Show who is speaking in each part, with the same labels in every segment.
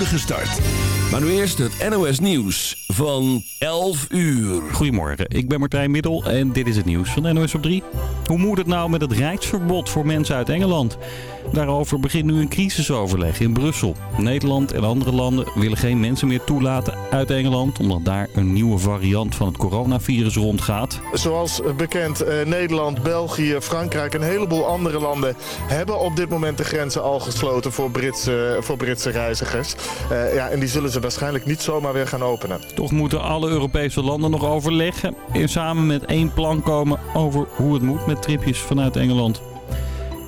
Speaker 1: start. Maar nu eerst het NOS Nieuws van 11 uur.
Speaker 2: Goedemorgen, ik ben Martijn Middel en dit is het nieuws van NOS op 3. Hoe moet het nou met het reisverbod voor mensen uit Engeland? Daarover begint nu een crisisoverleg in Brussel. Nederland en andere landen willen geen mensen meer toelaten uit Engeland... omdat daar een nieuwe variant van het coronavirus rondgaat.
Speaker 3: Zoals bekend, eh, Nederland, België, Frankrijk en een heleboel andere landen... hebben op dit moment de grenzen al gesloten voor Britse, voor Britse reizigers. Uh, ja, en die zullen ze waarschijnlijk niet zomaar weer gaan openen.
Speaker 2: Toch moeten alle Europese landen nog overleggen... en samen met één plan komen over hoe het moet met tripjes vanuit Engeland.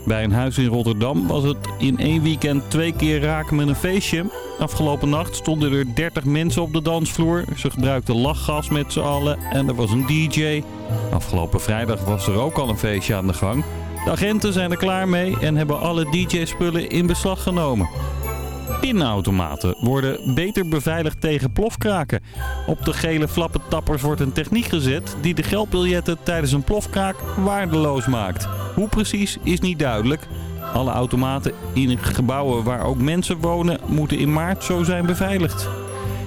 Speaker 2: Bij een huis in Rotterdam was het in één weekend twee keer raken met een feestje. Afgelopen nacht stonden er 30 mensen op de dansvloer. Ze gebruikten lachgas met z'n allen en er was een DJ. Afgelopen vrijdag was er ook al een feestje aan de gang. De agenten zijn er klaar mee en hebben alle DJ-spullen in beslag genomen. Pinautomaten worden beter beveiligd tegen plofkraken. Op de gele flappentappers wordt een techniek gezet die de geldbiljetten tijdens een plofkraak waardeloos maakt. Hoe precies is niet duidelijk. Alle automaten in gebouwen waar ook mensen wonen moeten in maart zo zijn beveiligd.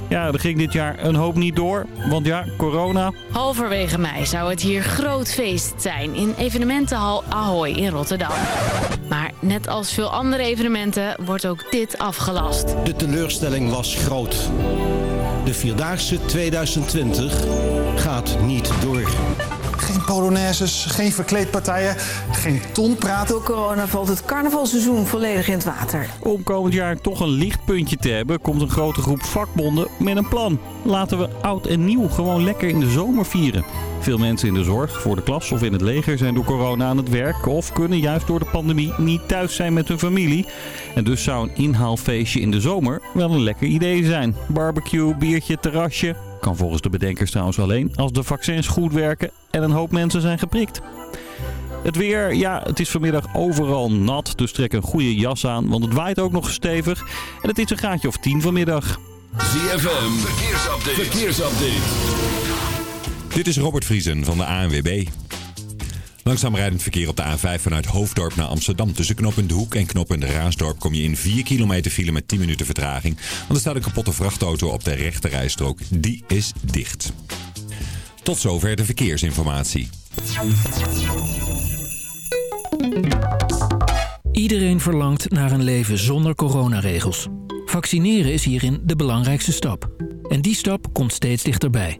Speaker 2: Ja, er ging dit jaar een hoop niet door, want ja, corona.
Speaker 4: Halverwege mei zou het hier groot feest zijn in evenementenhal Ahoy in Rotterdam. Maar net als veel andere evenementen wordt ook dit afgelast.
Speaker 5: De teleurstelling was groot. De Vierdaagse 2020 gaat niet door.
Speaker 6: Geen polonaises, geen verkleedpartijen, geen tonpraat.
Speaker 7: Door corona valt het carnavalseizoen volledig in het water.
Speaker 2: Om komend jaar toch een lichtpuntje te hebben, komt een grote groep vakbonden met een plan. Laten we oud en nieuw gewoon lekker in de zomer vieren. Veel mensen in de zorg, voor de klas of in het leger zijn door corona aan het werk... of kunnen juist door de pandemie niet thuis zijn met hun familie. En dus zou een inhaalfeestje in de zomer wel een lekker idee zijn. Barbecue, biertje, terrasje. Kan volgens de bedenkers trouwens alleen als de vaccins goed werken en een hoop mensen zijn geprikt. Het weer, ja, het is vanmiddag overal nat, dus trek een goede jas aan, want het waait ook nog stevig. En het is een graadje of 10 vanmiddag.
Speaker 1: ZFM, verkeersupdate. verkeersupdate.
Speaker 8: Dit is Robert Vriesen van de ANWB. Langzaam rijdend verkeer op de A5 vanuit Hoofddorp naar Amsterdam. Tussen knooppunt De Hoek en knooppunt Raasdorp kom je in 4 kilometer file met 10 minuten vertraging. Want er staat een kapotte vrachtauto op de rechte rijstrook. Die is dicht. Tot zover de verkeersinformatie.
Speaker 9: Iedereen verlangt naar een leven zonder coronaregels. Vaccineren is hierin de belangrijkste stap. En die stap komt steeds dichterbij.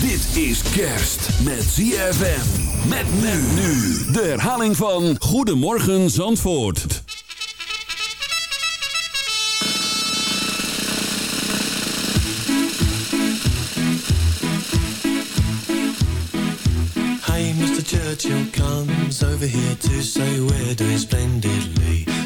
Speaker 10: Dit is kerst met ZFM. Met men nu. De herhaling van Goedemorgen Zandvoort.
Speaker 11: Hey, Mr. Churchill comes over here to say we're doing splendidly.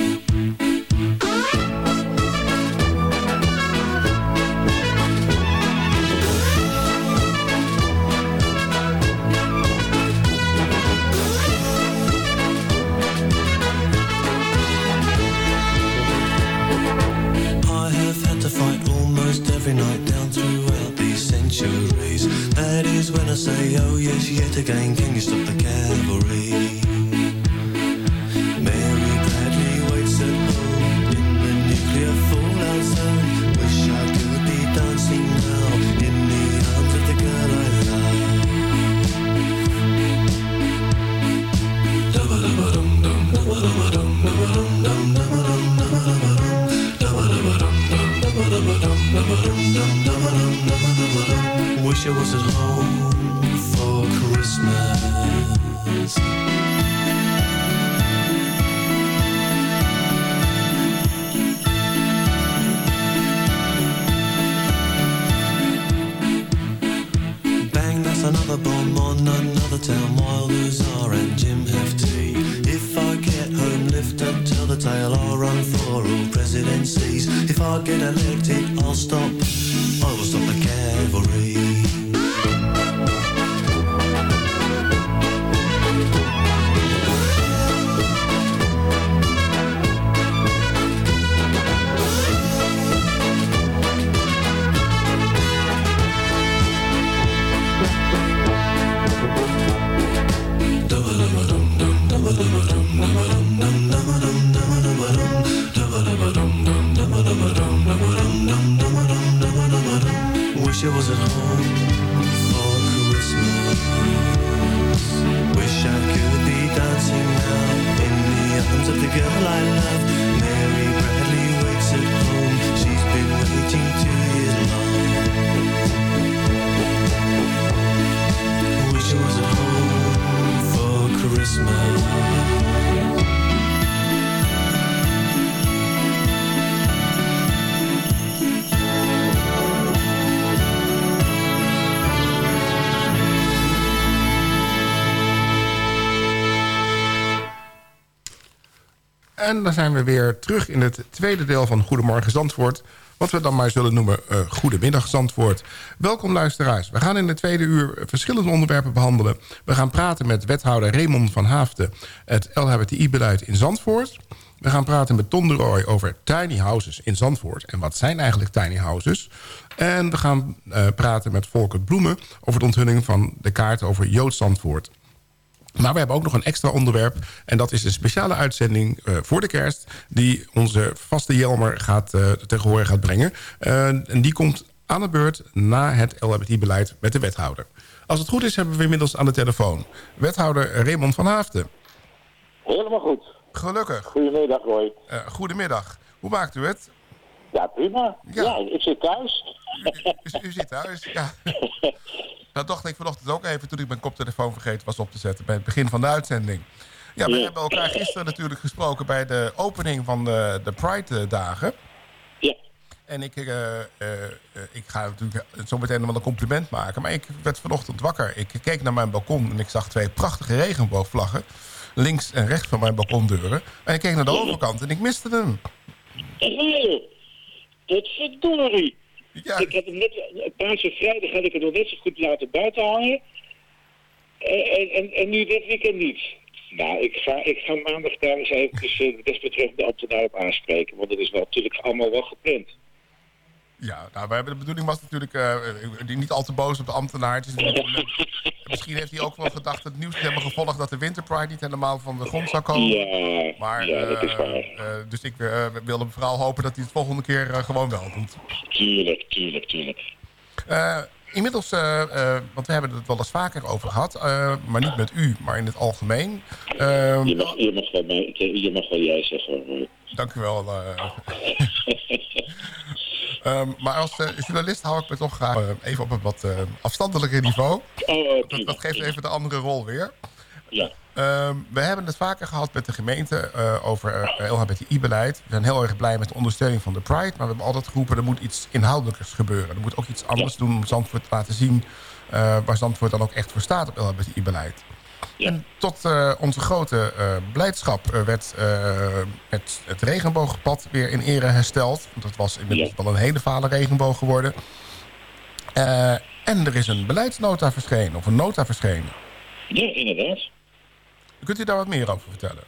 Speaker 11: Yet again, can you stop the cavalry? Mary Bradley waits at home in the nuclear fallout zone. Wish I could be dancing now in the arms of the girl I love. Wish I was at home Christmas. Bang, that's another bomb on another town. Wilders are and Jim Hefty. If I get home, lift up, tell the tale. I'll run for all presidencies. If I get elected, I'll stop.
Speaker 12: En dan zijn we weer terug in het tweede deel van Goedemorgen Zandvoort. Wat we dan maar zullen noemen uh, Goedemiddag Zandvoort. Welkom luisteraars. We gaan in de tweede uur verschillende onderwerpen behandelen. We gaan praten met wethouder Raymond van Haafden... het LHBTI-beleid in Zandvoort. We gaan praten met Ton de Rooij over tiny houses in Zandvoort. En wat zijn eigenlijk tiny houses? En we gaan uh, praten met Volker Bloemen... over de onthulling van de kaart over Jood Zandvoort. Maar we hebben ook nog een extra onderwerp. En dat is een speciale uitzending uh, voor de kerst... die onze vaste Jelmer gaat, uh, tegen horen gaat brengen. Uh, en die komt aan de beurt na het LHBT-beleid met de wethouder. Als het goed is, hebben we inmiddels aan de telefoon... wethouder Raymond van Haafden.
Speaker 13: Helemaal goed.
Speaker 12: Gelukkig.
Speaker 13: Goedemiddag, Roy.
Speaker 12: goedemiddag. Hoe maakt u het?
Speaker 13: Ja, prima. Ja, ja ik zit thuis.
Speaker 12: U, u, u zit thuis, ja. Dat dacht ik vanochtend ook even toen ik mijn koptelefoon vergeten was op te zetten... bij het begin van de uitzending. Ja, we ja. hebben elkaar gisteren natuurlijk gesproken bij de opening van de, de Pride-dagen.
Speaker 13: Ja.
Speaker 12: En ik, uh, uh, ik ga natuurlijk zo meteen wel een compliment maken. Maar ik werd vanochtend wakker. Ik keek naar mijn balkon en ik zag twee prachtige regenboogvlaggen. Links en rechts van mijn balkondeuren. En ik keek naar de overkant en ik miste hem.
Speaker 13: Dat verdorie. Ja. Ik heb hem net, Paarse vrijdag had ik het nog net zo goed laten buiten hangen. En, en, en nu dit weekend niet. Nou, ik ga, ik ga maandag daar eens even de desbetreffende ambtenaar op aanspreken. Want dat is wel natuurlijk allemaal wel gepland.
Speaker 12: Ja, nou, we hebben de bedoeling was natuurlijk uh, niet al te boos op de ambtenaar. Misschien heeft hij ook wel gedacht het nieuws hebben gevolgd dat de Winterpride niet helemaal van de grond zou komen.
Speaker 13: Ja,
Speaker 12: maar,
Speaker 13: ja dat is waar.
Speaker 12: Uh, dus ik uh, wilde vooral hopen dat hij het volgende keer gewoon wel doet.
Speaker 13: Tuurlijk, tuurlijk, tuurlijk.
Speaker 12: inmiddels, want we hebben het wel eens vaker over gehad, maar niet met u, maar in het algemeen.
Speaker 13: je, mag, je, mag wel je mag wel jij zeggen.
Speaker 12: Dank u wel. Um, maar als uh, journalist hou ik me toch graag uh, even op een wat uh, afstandelijker niveau.
Speaker 13: Oh,
Speaker 12: dat, dat, geeft even de andere rol weer.
Speaker 13: Ja.
Speaker 12: Um, we hebben het vaker gehad met de gemeente over LHBTI-beleid. We zijn heel erg blij met de ondersteuning van de Pride. Maar we hebben altijd geroepen, er moet iets inhoudelijkers gebeuren. Er moet ook iets anders ja. doen om Zandvoort te laten zien... waar Zandvoort dan ook echt voor staat op LHBTI-beleid.
Speaker 13: Ja.
Speaker 12: En tot uh, onze grote uh, blijdschap uh, werd het, het, regenboogpad weer in ere hersteld. Want het was inmiddels ja. wel een hele vale regenboog geworden. en er is een beleidsnota verschenen, of een nota verschenen.
Speaker 13: Ja, inderdaad.
Speaker 12: Kunt u daar wat meer over vertellen?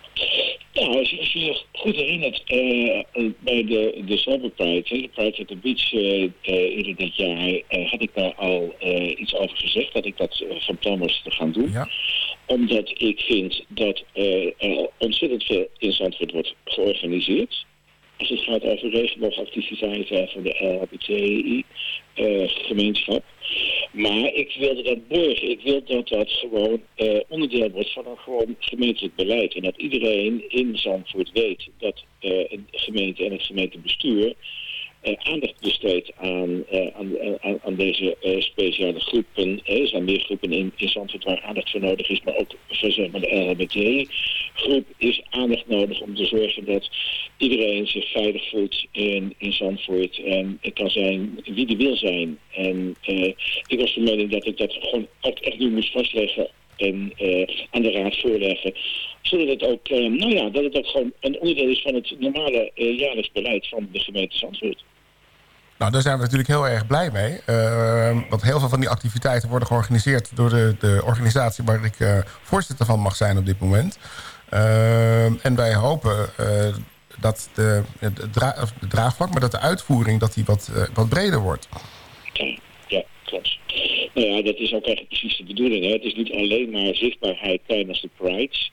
Speaker 13: Nou, als je, als je je goed herinnert, eh, eh, bij de, de Pride, de Pride at the Beach eh, eh, eerder dit jaar, eh, had ik daar al eh, iets over gezegd, dat ik dat eh, van plan was te gaan doen. Omdat ik vind dat eh, er ontzettend veel in Zandvoort wordt georganiseerd. Als het gaat over regenboogactiviteiten voor de LHBTI-gemeenschap. maar ik wilde dat borgen. Ik wil dat dat gewoon eh, onderdeel wordt van een gewoon gemeentelijk beleid. En dat iedereen in Zandvoort weet dat eh de gemeente en het gemeentebestuur eh, aandacht besteedt aan, eh, aan, deze eh, speciale groepen. Eh, er zijn meer groepen in, in Zandvoort waar aandacht voor nodig is, maar ook voor zeg maar, de LHBT-groep is aandacht nodig om te zorgen dat iedereen zich veilig voelt in, in Zandvoort en het kan zijn wie die wil zijn. En eh, ik was de mening dat ik dat gewoon ook echt nu moest vastleggen en eh, aan de raad voorleggen. Zodat het ook, eh, nou ja, dat het ook gewoon een onderdeel is van het normale eh, jaarlijks beleid van de gemeente Zandvoort.
Speaker 12: Nou, daar zijn we natuurlijk heel erg blij mee. Eh, want heel veel van die activiteiten worden georganiseerd... door de, de organisatie waar ik eh, voorzitter van mag zijn op dit moment. Eh, en wij hopen eh, dat de draagvlak, maar dat de uitvoering dat die wat, eh, wat breder wordt.
Speaker 13: Ja, klopt. Nou ja, dat is ook eigenlijk precies de bedoeling. Hè. Het is niet alleen maar zichtbaarheid tijdens de prides.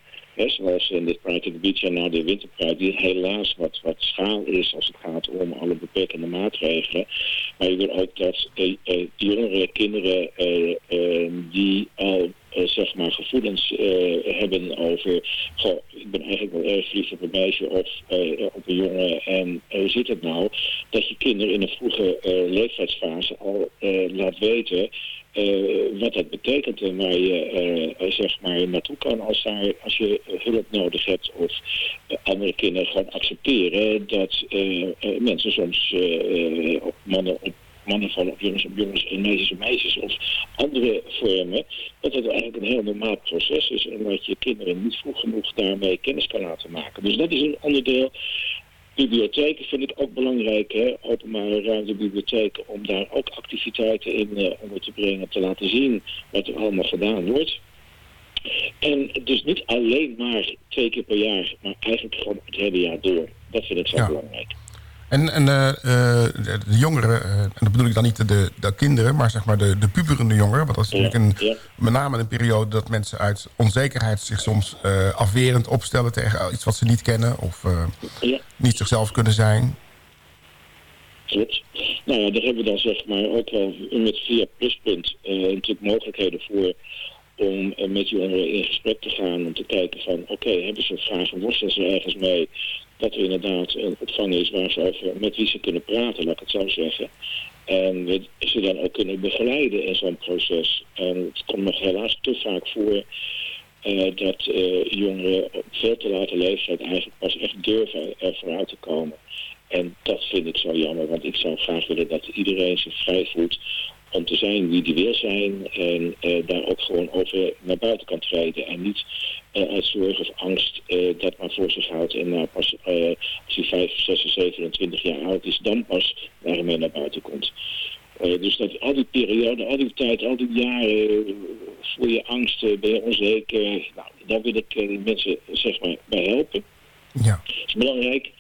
Speaker 13: Zoals in dit Pride at the Beach en nou de Winter Pride, die helaas wat, wat schaal is als het gaat om alle beperkende maatregelen. Maar je wil ook dat eh, eh, jongere kinderen eh, eh, die al eh, zeg maar gevoelens eh, hebben over, ik ben eigenlijk wel erg verliefd op een meisje of op een jongen en hoe zit het nou? Dat je kinderen in een vroege leeftijdsfase al laat weten eh, wat dat betekent en waar je eh, eh, zeg maar naartoe kan als, daar, als je eh, hulp nodig hebt of eh, andere kinderen gewoon accepteren dat eh, eh, mensen soms eh, eh, mannen op mannen vallen op jongens op jongens en meisjes op meisjes of andere vormen, dat het eigenlijk een heel normaal proces is en dat je kinderen niet vroeg genoeg daarmee kennis kan laten maken. Dus dat is een onderdeel. Bibliotheken vind ik ook belangrijk, hè? openbare ruimte bibliotheken, om daar ook activiteiten in eh, onder te brengen, te laten zien wat er allemaal gedaan wordt. En dus niet alleen maar twee keer per jaar, maar eigenlijk gewoon het hele jaar door. Dat vind ik zo
Speaker 12: Ja.
Speaker 13: belangrijk.
Speaker 12: En, en eh, eh, de, jongeren, eh, en dat bedoel ik dan niet de, de kinderen... maar zeg maar de, de puberende jongeren. Want dat is natuurlijk een, met name een periode dat mensen uit onzekerheid... zich soms afwerend opstellen tegen iets wat ze niet kennen... of niet zichzelf kunnen zijn.
Speaker 13: Klopt. Nou ja, daar hebben we dan zeg maar ook wel met via Pluspunt natuurlijk mogelijkheden voor om met jongeren in gesprek te gaan om te kijken van oké, hebben ze vragen, worstelen ze ergens mee dat er inderdaad een opvang is waar ze over met wie ze kunnen praten, laat ik het zo zeggen. En we ze dan ook kunnen begeleiden in zo'n proces. En het komt nog helaas te vaak voor eh, dat eh, jongeren op veel te late leeftijd eigenlijk pas echt durven er vooruit te komen. En dat vind ik zo jammer, want ik zou graag willen dat iedereen zich vrij voelt om te zijn wie die wil zijn en eh, daar ook gewoon over naar buiten kan treden en niet eh, uit zorg of angst eh, dat maar voor zich houdt en nou pas eh, als hij 5, 6, 27 jaar oud is, dan pas daarmee naar buiten komt. Eh, dus dat al die periode, al die tijd, al die jaren eh, voel je angst, eh, ben je onzeker. Nou, daar wil ik eh, mensen zeg maar bij helpen.
Speaker 12: Ja.
Speaker 13: Dat is belangrijk.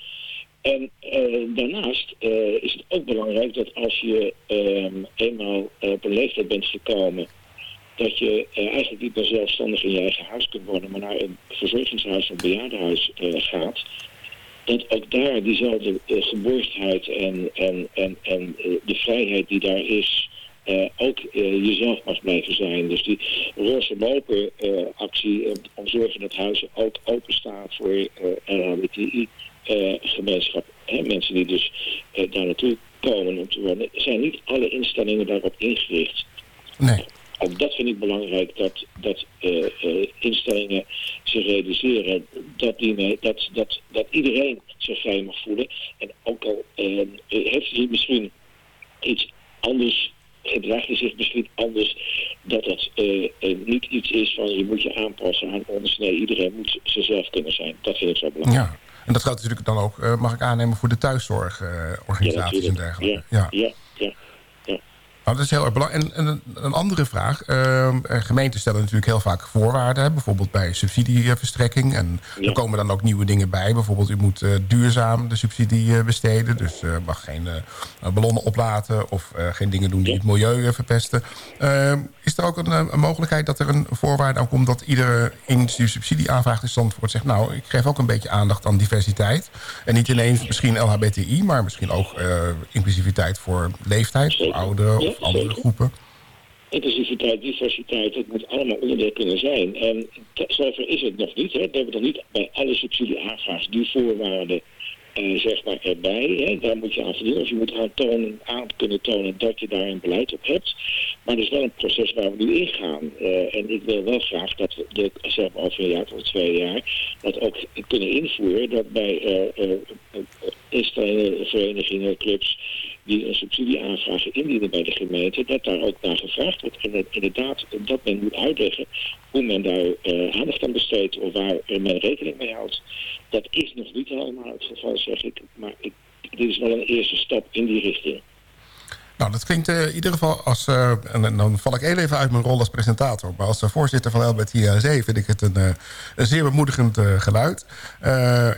Speaker 13: En eh, daarnaast eh, is het ook belangrijk dat als je ehm, eenmaal op een leeftijd bent gekomen, dat je eh, eigenlijk niet meer zelfstandig in je eigen huis kunt wonen, maar naar een verzorgingshuis of bejaardenhuis eh, gaat. Dat ook daar diezelfde eh, geborgdheid en, en, en, en de vrijheid die daar is, ook jezelf mag blijven zijn. Dus die roze loper eh, actie om zorgen dat huizen ook openstaan voor LHBTI gemeenschap. Hè, mensen die dus daar naartoe komen om te wonen. Zijn niet alle instellingen daarop ingericht.
Speaker 12: Nee.
Speaker 13: Ook dat vind ik belangrijk, dat, dat eh, eh, instellingen zich realiseren dat, die, dat, dat, dat iedereen zich vrij mag voelen. En ook al eh, heeft hij misschien iets anders, gedraagt hij zich misschien anders, dat dat niet iets is van je moet je aanpassen aan ons. Nee, iedereen moet zichzelf kunnen zijn. Dat vind ik zo belangrijk.
Speaker 12: Ja. En dat geldt natuurlijk dan ook, mag ik aannemen, voor de thuiszorgorganisaties en
Speaker 13: natuurlijk.
Speaker 12: dergelijke.
Speaker 13: Ja, ja, ja.
Speaker 12: Nou, dat is heel erg belangrijk. En, en een, andere vraag. Ehm, eh, gemeenten stellen natuurlijk heel vaak voorwaarden. hè, Bijvoorbeeld bij subsidieverstrekking. En er komen dan ook nieuwe dingen bij. Bijvoorbeeld u moet eh, duurzaam de subsidie eh, besteden. Dus eh, mag geen ballonnen oplaten. Of geen dingen doen die het milieu verpesten. Ehm, is er ook een, een mogelijkheid dat er een voorwaarde aan komt... dat iedere die subsidie aanvraagt in Zandvoort zegt... nou, ik geef ook een beetje aandacht aan diversiteit. En niet ineens misschien LHBTI... maar misschien ook inclusiviteit voor leeftijd, voor ouderen andere groepen.
Speaker 13: Inclusiviteit, diversiteit, het moet allemaal onderdeel kunnen zijn. En zover is het nog niet. Hè. We hebben nog niet bij alle subsidieaanvraag die voorwaarden eh, zeg maar erbij. Hè. Daar moet je aan voldoen. Of je moet aan, tonen, aan kunnen tonen dat je daar een beleid op hebt. Maar het is wel een proces waar we nu in gaan. Eh, en ik wil wel graag dat we de, zeg maar over een jaar of twee jaar dat ook kunnen invoeren. Dat bij eh, eh, instellingen, verenigingen, clubs die een subsidieaanvraag indienen bij de gemeente, dat daar ook naar gevraagd wordt. En dat inderdaad dat men moet uitleggen hoe men daar eh, aandacht aan besteedt of waar men rekening mee houdt. Dat is nog niet helemaal het geval, zeg ik. Maar ik, dit is wel een eerste stap in die richting.
Speaker 12: Nou, dat klinkt eh, in ieder geval als... eh, en dan val ik even uit mijn rol als presentator. Maar als eh, voorzitter van LBTIAC vind ik het een, een zeer bemoedigend geluid.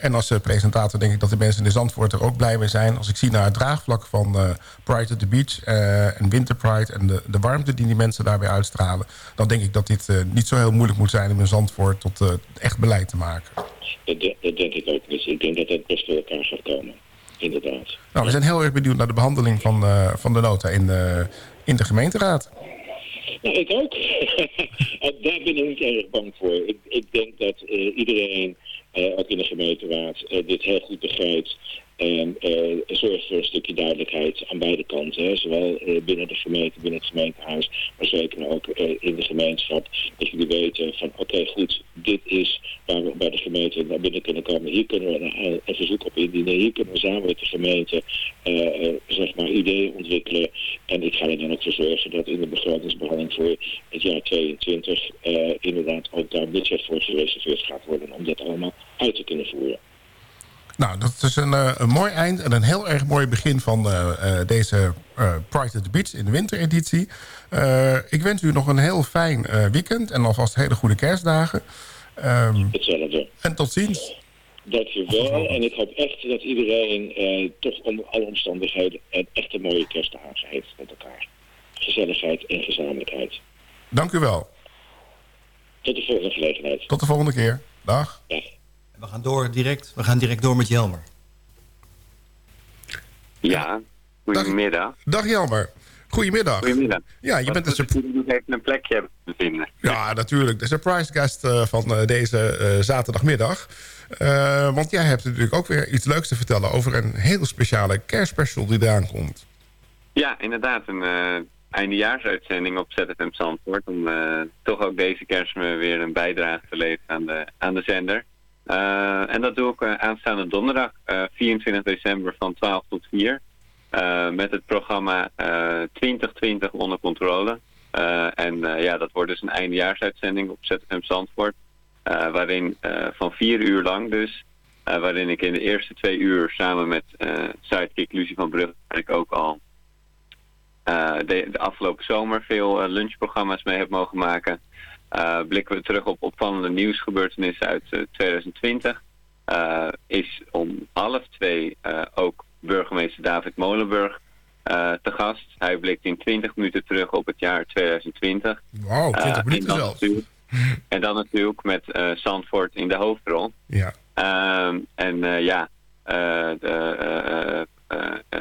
Speaker 12: En als presentator denk ik dat de mensen in Zandvoort er ook blij mee zijn. Als ik zie naar het draagvlak van Pride at the Beach en Winter Pride... en de, de warmte die die mensen daarbij uitstralen... dan denk ik dat dit niet zo heel moeilijk moet zijn om in Zandvoort tot echt beleid te maken.
Speaker 13: Dat, de- denk ik ook. Dus ik denk dat dat best voor elkaar gaat komen. Inderdaad.
Speaker 12: Nou, we zijn heel erg benieuwd naar de behandeling van, eh, van de nota in de, in de gemeenteraad.
Speaker 13: Nou, ik ook. Daar ben ik niet erg bang voor. Ik, ik denk dat eh, iedereen, eh, ook in de gemeenteraad, eh, dit heel goed begrijpt. En eh, zorgt voor een stukje duidelijkheid aan beide kanten. Zowel eh, binnen de gemeente, binnen het gemeentehuis, maar zeker ook eh, in de gemeenschap. Dat jullie weten van oké goed, dit is waar we bij de gemeente naar binnen kunnen komen. Hier kunnen we een, verzoek op indienen. Hier kunnen we samen met de gemeente zeg maar ideeën ontwikkelen. En ik ga er dan ook voor zorgen dat in de begrotingsbehandeling voor het jaar 22 eh, inderdaad ook daar budget voor gereserveerd gaat worden om dat allemaal uit te kunnen voeren.
Speaker 12: Nou, dat is een, eh, een mooi eind en een heel erg mooi begin van eh, eh, deze eh, Pride at the Beach in de wintereditie. Ik wens u nog een heel fijn weekend en alvast hele goede kerstdagen. Ehm,
Speaker 13: Hetzelfde.
Speaker 12: en tot ziens.
Speaker 13: Dankjewel. En ik hoop echt dat iedereen toch onder alle omstandigheden een echte mooie kerstdagen heeft met elkaar. Gezelligheid en gezamenlijkheid.
Speaker 12: Dank u wel.
Speaker 13: Tot de volgende gelegenheid.
Speaker 12: Tot de volgende keer. Dag.
Speaker 14: We gaan door direct. We gaan direct door met Jelmer.
Speaker 15: Ja, goedemiddag.
Speaker 12: Dag Jelmer. Goedemiddag.
Speaker 15: Goedemiddag.
Speaker 12: Ja, je bent een
Speaker 15: nog even een plekje hebben te vinden.
Speaker 12: Ja, natuurlijk. De surprise guest eh, van eh, deze eh, zaterdagmiddag. Eh, want jij hebt natuurlijk ook weer iets leuks te vertellen... over een heel speciale kerstspecial die eraan komt.
Speaker 15: Ja, inderdaad. Een eh eindejaarsuitzending op ZFM Zandvoort. Om toch ook deze kerst weer een bijdrage te leveren aan de, aan de zender. Eh, en dat doe ik eh, aanstaande donderdag, eh, 24 december van 12 tot 4. eh, met het programma eh 2020 onder controle. Eh, en eh, ja, dat wordt dus een eindejaarsuitzending op ZFM Zandvoort. eh, waarin eh, van vier uur lang dus, eh, waarin ik in de eerste twee uur samen met eh sidekick Lucie van Brugge ik ook al eh, de, de afgelopen zomer veel eh, lunchprogramma's mee heb mogen maken. Eh, blikken we terug op opvallende nieuwsgebeurtenissen uit eh, 2020. Eh, is om half twee eh, ook burgemeester David Molenburg eh, te gast. Hij blikt in 20 minuten terug op het jaar 2020.
Speaker 12: Wauw, 20
Speaker 15: Eh,
Speaker 12: minuten
Speaker 15: en dan
Speaker 12: zelfs.
Speaker 15: natuurlijk- En dan natuurlijk met eh Zandvoort in de hoofdrol.
Speaker 12: Ja.
Speaker 15: Ehm, en eh, ja, eh, de, eh, eh, eh, eh,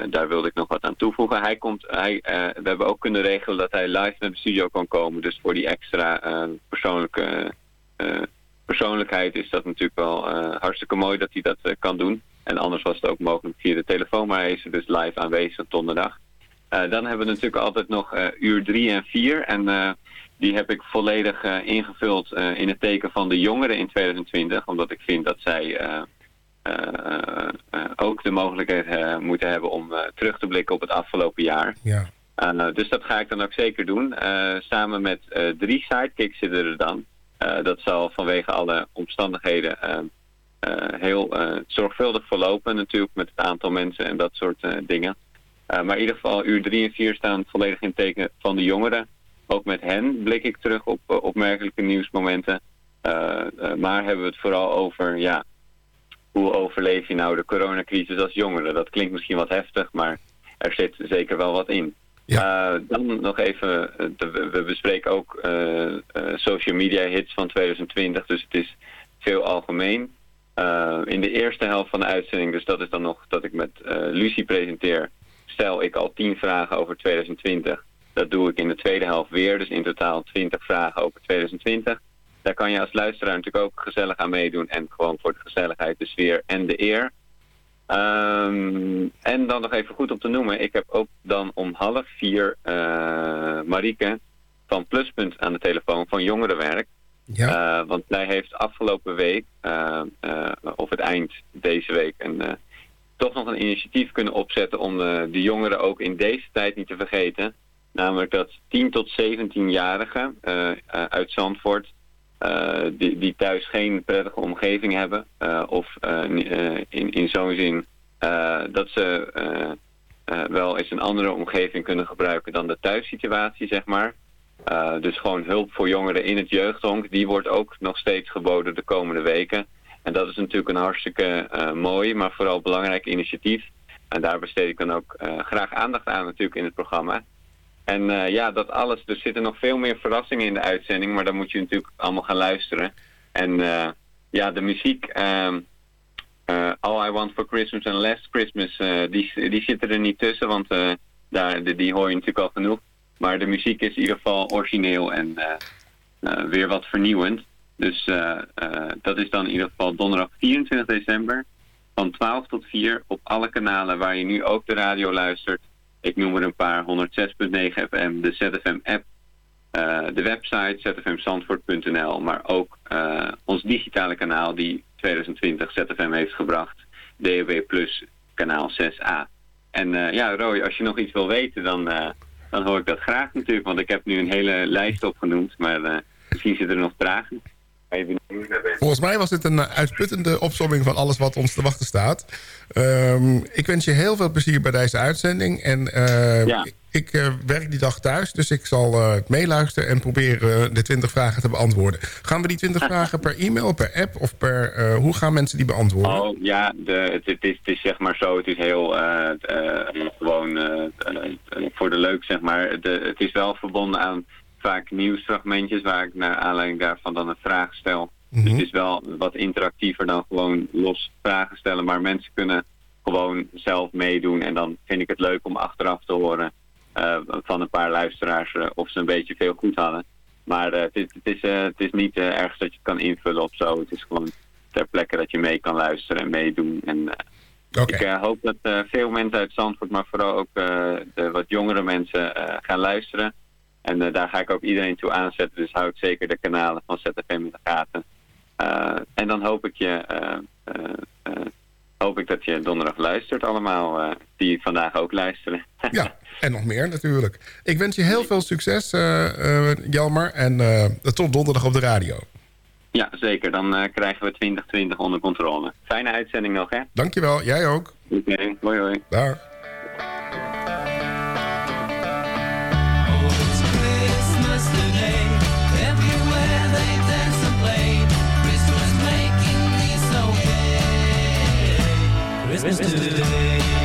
Speaker 15: daar wilde ik nog wat aan toevoegen. Hij komt, hij, eh, we hebben ook kunnen regelen dat hij live naar de studio kan komen. Dus voor die extra eh, persoonlijke eh, persoonlijkheid is dat natuurlijk wel eh, hartstikke mooi dat hij dat eh, kan doen. En anders was het ook mogelijk via de telefoon, maar hij is er dus live aanwezig donderdag. Eh, dan hebben we natuurlijk altijd nog eh, uur drie en vier. En eh, die heb ik volledig eh, ingevuld eh, in het teken van de jongeren in 2020. Omdat ik vind dat zij eh, eh, eh, ook de mogelijkheid eh, moeten hebben om eh, terug te blikken op het afgelopen jaar.
Speaker 12: Ja.
Speaker 15: Uh, dus dat ga ik dan ook zeker doen. Samen met drie sidekicks zitten er dan. Dat zal vanwege alle omstandigheden heel zorgvuldig verlopen natuurlijk met het aantal mensen en dat soort dingen. Eh, maar in ieder geval uur 3 en 4 staan volledig in het teken van de jongeren. Ook met hen blik ik terug op eh, opmerkelijke nieuwsmomenten. Eh, eh, maar hebben we het vooral over, ja, hoe overleef je nou de coronacrisis als jongere? Dat klinkt misschien wat heftig, maar er zit zeker wel wat in. Eh, dan nog even, eh, de- we bespreken ook eh, social media hits van 2020, dus het is veel algemeen. In de eerste helft van de uitzending, dus dat is dan nog dat ik met Lucie presenteer, stel ik al 10 vragen over 2020. Dat doe ik in de tweede helft weer, dus in totaal 20 vragen over 2020. Daar kan je als luisteraar natuurlijk ook gezellig aan meedoen en gewoon voor de gezelligheid, de sfeer en de eer. Ehm, en dan nog even goed om te noemen, ik heb ook dan om half vier eh Marieke van Pluspunt aan de telefoon van Jongerenwerk. Eh, want zij heeft afgelopen week, eh, of het eind deze week, een, toch nog een initiatief kunnen opzetten om de jongeren ook in deze tijd niet te vergeten. Namelijk dat 10 tot 17-jarigen eh, eh, uit Zandvoort, die, die thuis geen prettige omgeving hebben, eh, of eh, eh, in, in zo'n zin eh, dat ze eh, eh, wel eens een andere omgeving kunnen gebruiken dan de thuissituatie, zeg maar. Dus gewoon hulp voor jongeren in het jeugdhonk, die wordt ook nog steeds geboden de komende weken. En dat is natuurlijk een hartstikke mooi, maar vooral belangrijk initiatief. En daar besteed ik dan ook graag aandacht aan natuurlijk in het programma. En uh, ja, dat alles, er zitten nog veel meer verrassingen in de uitzending, maar dan moet je natuurlijk allemaal gaan luisteren. En uh, ja, de muziek, um, All I Want For Christmas and Last Christmas, die, die zitten er niet tussen, want daar, die, hoor je natuurlijk al genoeg. Maar de muziek is in ieder geval origineel en weer wat vernieuwend. Dus dat is dan in ieder geval donderdag 24 december van 12 tot 4 op alle kanalen waar je nu ook de radio luistert. Ik noem er een paar, 106.9 FM, de ZFM-app, de website zfmzandvoort.nl, maar ook ons digitale kanaal die 2020 ZFM heeft gebracht, DAB Plus kanaal 6A. En ja, Roy, als je nog iets wil weten, dan dan hoor ik dat graag natuurlijk. Want ik heb nu een hele lijst opgenoemd, maar misschien zitten er nog vragen.
Speaker 12: Volgens mij was dit een uitputtende opzomming van alles wat ons te wachten staat. Um, ik wens je heel veel plezier bij deze uitzending. En uh, ja. ik uh, werk die dag thuis, dus ik zal meeluisteren en proberen de 20 vragen te beantwoorden. Gaan we die 20 vragen per e-mail, per app of per... hoe gaan mensen die beantwoorden?
Speaker 15: Oh ja, de, het, het, is, het is zeg maar zo, het is heel gewoon voor de leuk zeg maar. De, het is wel verbonden aan vaak nieuwsfragmentjes waar ik naar aanleiding daarvan dan een vraag stel. Mm -hmm. Dus het is wel wat interactiever dan gewoon los vragen stellen. Maar mensen kunnen gewoon zelf meedoen. En dan vind ik het leuk om achteraf te horen uh, van een paar luisteraars uh, of ze een beetje veel goed hadden. Maar uh, het, is, het, is, het is niet ergens dat je het kan invullen of zo. Het is gewoon ter plekke dat je mee kan luisteren en meedoen. En okay. ik hoop dat veel mensen uit Zandvoort, maar vooral ook de wat jongere mensen gaan luisteren. En uh, daar ga ik ook iedereen toe aanzetten. Dus houd zeker de kanalen van ZFM in de gaten. Uh, en dan hoop ik, je, uh, hoop ik dat je donderdag luistert allemaal. die vandaag ook luisteren.
Speaker 12: ja, en nog meer natuurlijk. Ik wens je heel veel succes, Jelmer. En tot donderdag op de radio.
Speaker 15: Ja, zeker. Dan krijgen we 2020 onder controle. Fijne uitzending nog, hè?
Speaker 12: Dankjewel. Jij ook.
Speaker 15: Oké, okay. hoi hoi.
Speaker 12: Daar.
Speaker 16: Christmas today.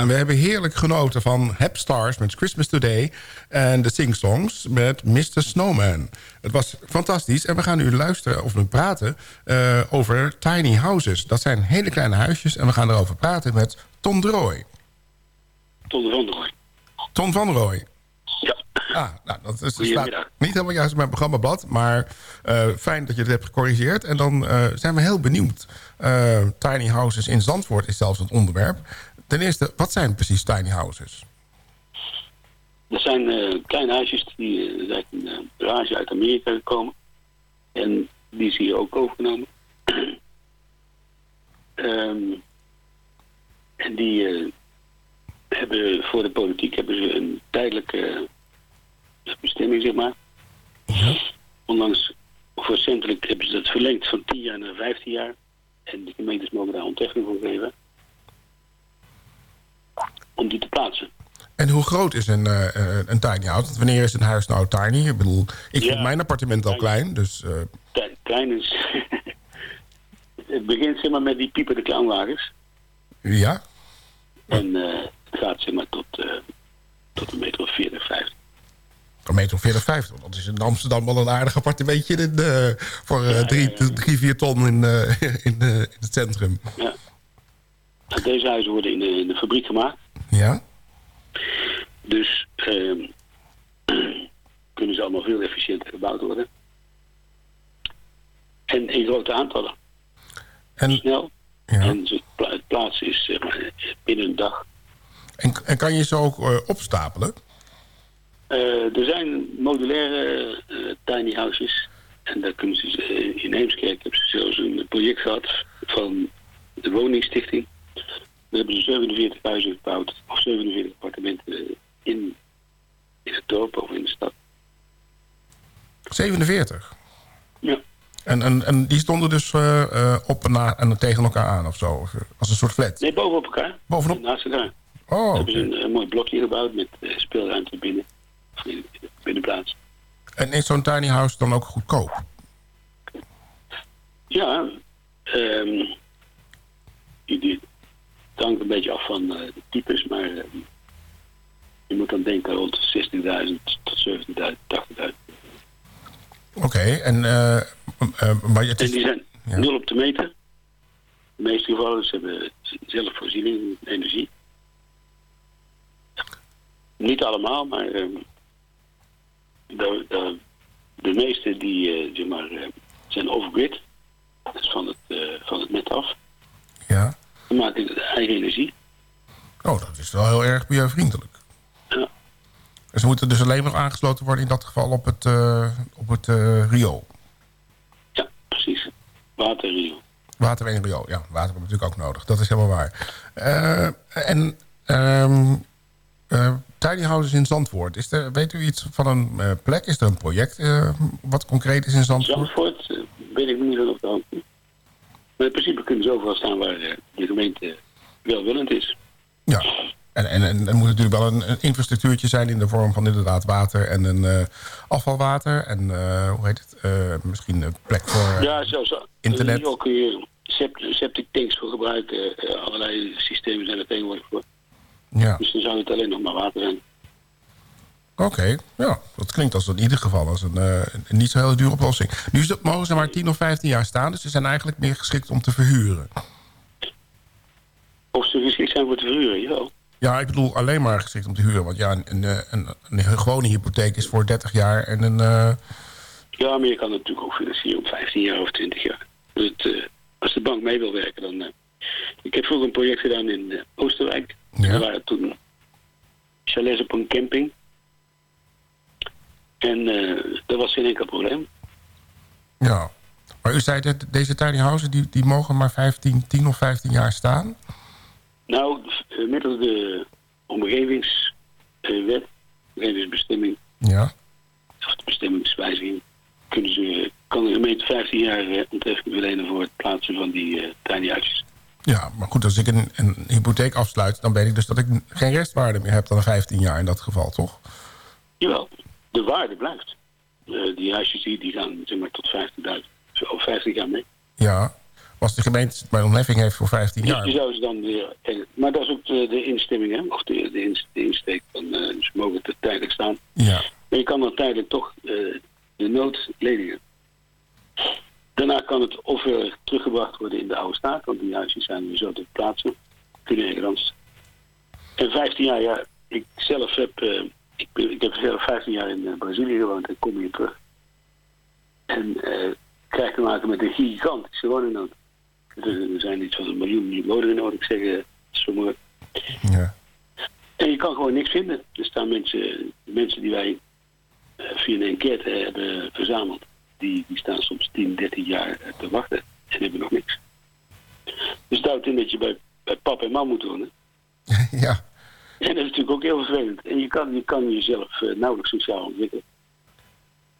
Speaker 12: En we hebben heerlijk genoten van Hep Stars met Christmas Today... en de Sing Songs met Mr. Snowman. Het was fantastisch en we gaan nu luisteren of we praten eh, over tiny houses. Dat zijn hele kleine huisjes en we gaan erover praten met Ton Drooy.
Speaker 17: Ton van Rooij.
Speaker 12: Ton van Rooij.
Speaker 17: Ja.
Speaker 12: Ah, nou, dat is, niet helemaal juist in mijn programmablad... maar eh, fijn dat je het hebt gecorrigeerd. En dan eh, zijn we heel benieuwd. Tiny houses in Zandvoort is zelfs het onderwerp. Ten eerste, wat zijn precies tiny houses?
Speaker 17: Dat zijn eh, kleine huisjes die eh, uit een eh, garage uit Amerika komen. En die is hier ook overgenomen. Ehm, en die eh, hebben voor de politiek hebben ze een tijdelijke eh, bestemming, zeg maar. Onlangs, of recentelijk, hebben ze dat verlengd van 10 jaar naar 15 jaar. En de gemeentes mogen daar ontheffing voor geven. Om die te plaatsen.
Speaker 12: En hoe groot is een, eh, een tiny house? Want wanneer is een huis nou tiny? Ik bedoel, ik vind
Speaker 17: Ja.
Speaker 12: mijn appartement al klein, dus... eh,
Speaker 17: Klein- Klein is... het begint zeg maar met die pieper de clownwagens.
Speaker 12: ja?
Speaker 17: En het gaat zeg maar tot, tot een meter of 40, 50.
Speaker 12: Een meter of 40, 50. Dat is in Amsterdam wel een aardig appartementje in, voor eh, drie, drie, vier ton in, in, in het centrum.
Speaker 17: Ja. Deze huizen worden in de, in de fabriek gemaakt.
Speaker 12: Ja?
Speaker 17: Dus ehm, kunnen ze allemaal veel efficiënter gebouwd worden. En in grote aantallen.
Speaker 12: En,
Speaker 17: Snel.
Speaker 12: Ja.
Speaker 17: En het plaatsen is zeg maar, binnen een dag.
Speaker 12: En, en kan je ze ook eh, opstapelen?
Speaker 17: Eh, er zijn modulaire eh, tiny houses. En daar kunnen ze, in Heemskerk hebben ze zelfs een project gehad van de woningstichting. Daar hebben ze 47 huizen gebouwd, of 47 appartementen in, in het dorp of in de stad.
Speaker 12: 47?
Speaker 17: Ja.
Speaker 12: En, en, en die stonden dus eh, eh, op en, na, en tegen elkaar aan of zo? Eh, Als een soort flat?
Speaker 17: Nee, bovenop elkaar.
Speaker 12: Bovenop?
Speaker 17: Naast elkaar.
Speaker 12: Oh,
Speaker 17: hebben ze een, een mooi blokje gebouwd met eh, speelruimte binnen. In binnenplaats.
Speaker 12: En is zo'n tiny house dan ook goedkoop?
Speaker 17: Ja, ehm die, die, het hangt een beetje af van eh, de types, maar eh, je moet dan denken rond 16.000 tot 17.000, 80.000.
Speaker 12: Oké, en... eh, eh, maar het
Speaker 17: En
Speaker 12: is,
Speaker 17: die zijn
Speaker 12: ja.
Speaker 17: nul op de meter. In de meeste gevallen ze hebben zelf voorziening met energie. Niet allemaal, maar ehm, de, de, de meeste die zeg maar, zijn off-grid. Dat is van het, van het net af.
Speaker 12: Ja.
Speaker 17: Die maken eigen energie.
Speaker 12: Oh, dat is wel heel erg milieuvriendelijk.
Speaker 17: Ja.
Speaker 12: Ze moeten dus alleen maar aangesloten worden in dat geval op het, eh, op het eh, riool.
Speaker 17: Precies. Water en riool.
Speaker 12: Water en riool, ja. Water hebben we natuurlijk ook nodig. Dat is helemaal waar. Eh, en eh, tiny houses in Zandvoort. Is er, weet u iets van een plek? Is er een project wat concreet is in Zandvoort?
Speaker 17: Zandvoort, weet ik niet de hand. Maar in principe kunnen ze overal staan waar eh, de gemeente welwillend is.
Speaker 12: Ja. En, en, en er moet natuurlijk wel een, een infrastructuurtje zijn in de vorm van inderdaad water en een eh, afvalwater. En eh, hoe heet het? Misschien een plek voor
Speaker 17: ja, zelfs
Speaker 12: internet.
Speaker 17: Hier kun je sept- septic tanks voor gebruiken. Allerlei systemen zijn er tegenwoordig voor.
Speaker 12: Ja.
Speaker 17: Dus dan zou het alleen nog maar water zijn.
Speaker 12: Oké, ja. Dat klinkt als in ieder geval als een, eh, een niet zo heel dure oplossing. Nu is dat- mogen ze maar 10 of 15 jaar staan, dus ze zijn eigenlijk meer geschikt om te verhuren.
Speaker 17: Of ze geschikt zijn voor te verhuren, jawel.
Speaker 12: Ja, ik bedoel alleen maar geschikt om te huren. Want ja, een, een, een, een gewone hypotheek is voor 30 jaar en een... eh,
Speaker 17: Ja, maar je kan het natuurlijk ook financieren op 15 jaar of 20 jaar. Dus het, eh, als de bank mee wil werken, dan... ik heb vroeger een project gedaan in Oosterwijk.
Speaker 12: Ja.
Speaker 17: Er waren toen chalets op een camping. En eh, dat was geen enkel probleem.
Speaker 12: ja. Maar u zei dat deze tiny houses, die, die mogen maar 15, 10 of 15 jaar staan?
Speaker 17: Nou, eh, middels de omgevingswet, omgevingsbestemming,
Speaker 12: Ja.
Speaker 17: of de bestemmingswijziging, kunnen ze, kan de gemeente 15 jaar eh, ontheffing verlenen voor het plaatsen van die eh tiny.
Speaker 12: Ja, maar goed, als ik een, een hypotheek afsluit... dan weet ik dus dat ik geen restwaarde meer heb dan 15 jaar in dat geval, toch?
Speaker 17: Jawel, de waarde blijft. Eh, die huisjes die, die gaan zeg maar, tot 15.000 of 50 jaar mee.
Speaker 12: Ja. Maar als de gemeente mijn ontheffing heeft voor 15
Speaker 17: Dus
Speaker 12: jaar...
Speaker 17: die zouden ze dan weer... eh, Maar dat is ook de, de instemming, hè? of de, de, ins- de insteek. Van, eh, ze mogen er tijdelijk staan.
Speaker 12: Ja.
Speaker 17: Maar je kan dan tijdelijk toch eh, de nood ledigen. Daarna kan het of weer teruggebracht worden in de oude staat, want die huisjes zijn weer zo te plaatsen. Kunnen ergens. En 15 jaar, ja, ik zelf heb, eh, ik, ik heb zelf 15 jaar in eh, Brazilië gewoond en kom hier terug. En eh krijg te maken met een gigantische woningnood. Er, er zijn iets van een miljoen woningen nodig, zeggen sommigen.
Speaker 12: Ja.
Speaker 17: En je kan gewoon niks vinden. Er staan mensen, mensen die wij eh, via een enquête hebben verzameld. Die, die staan soms 10, 13 jaar te wachten en hebben nog niks. Dus het houdt in dat je bij, bij pap en mam moet wonen.
Speaker 12: ja.
Speaker 17: En dat is natuurlijk ook heel vervelend. En je kan, je kan jezelf eh, nauwelijks sociaal ontwikkelen.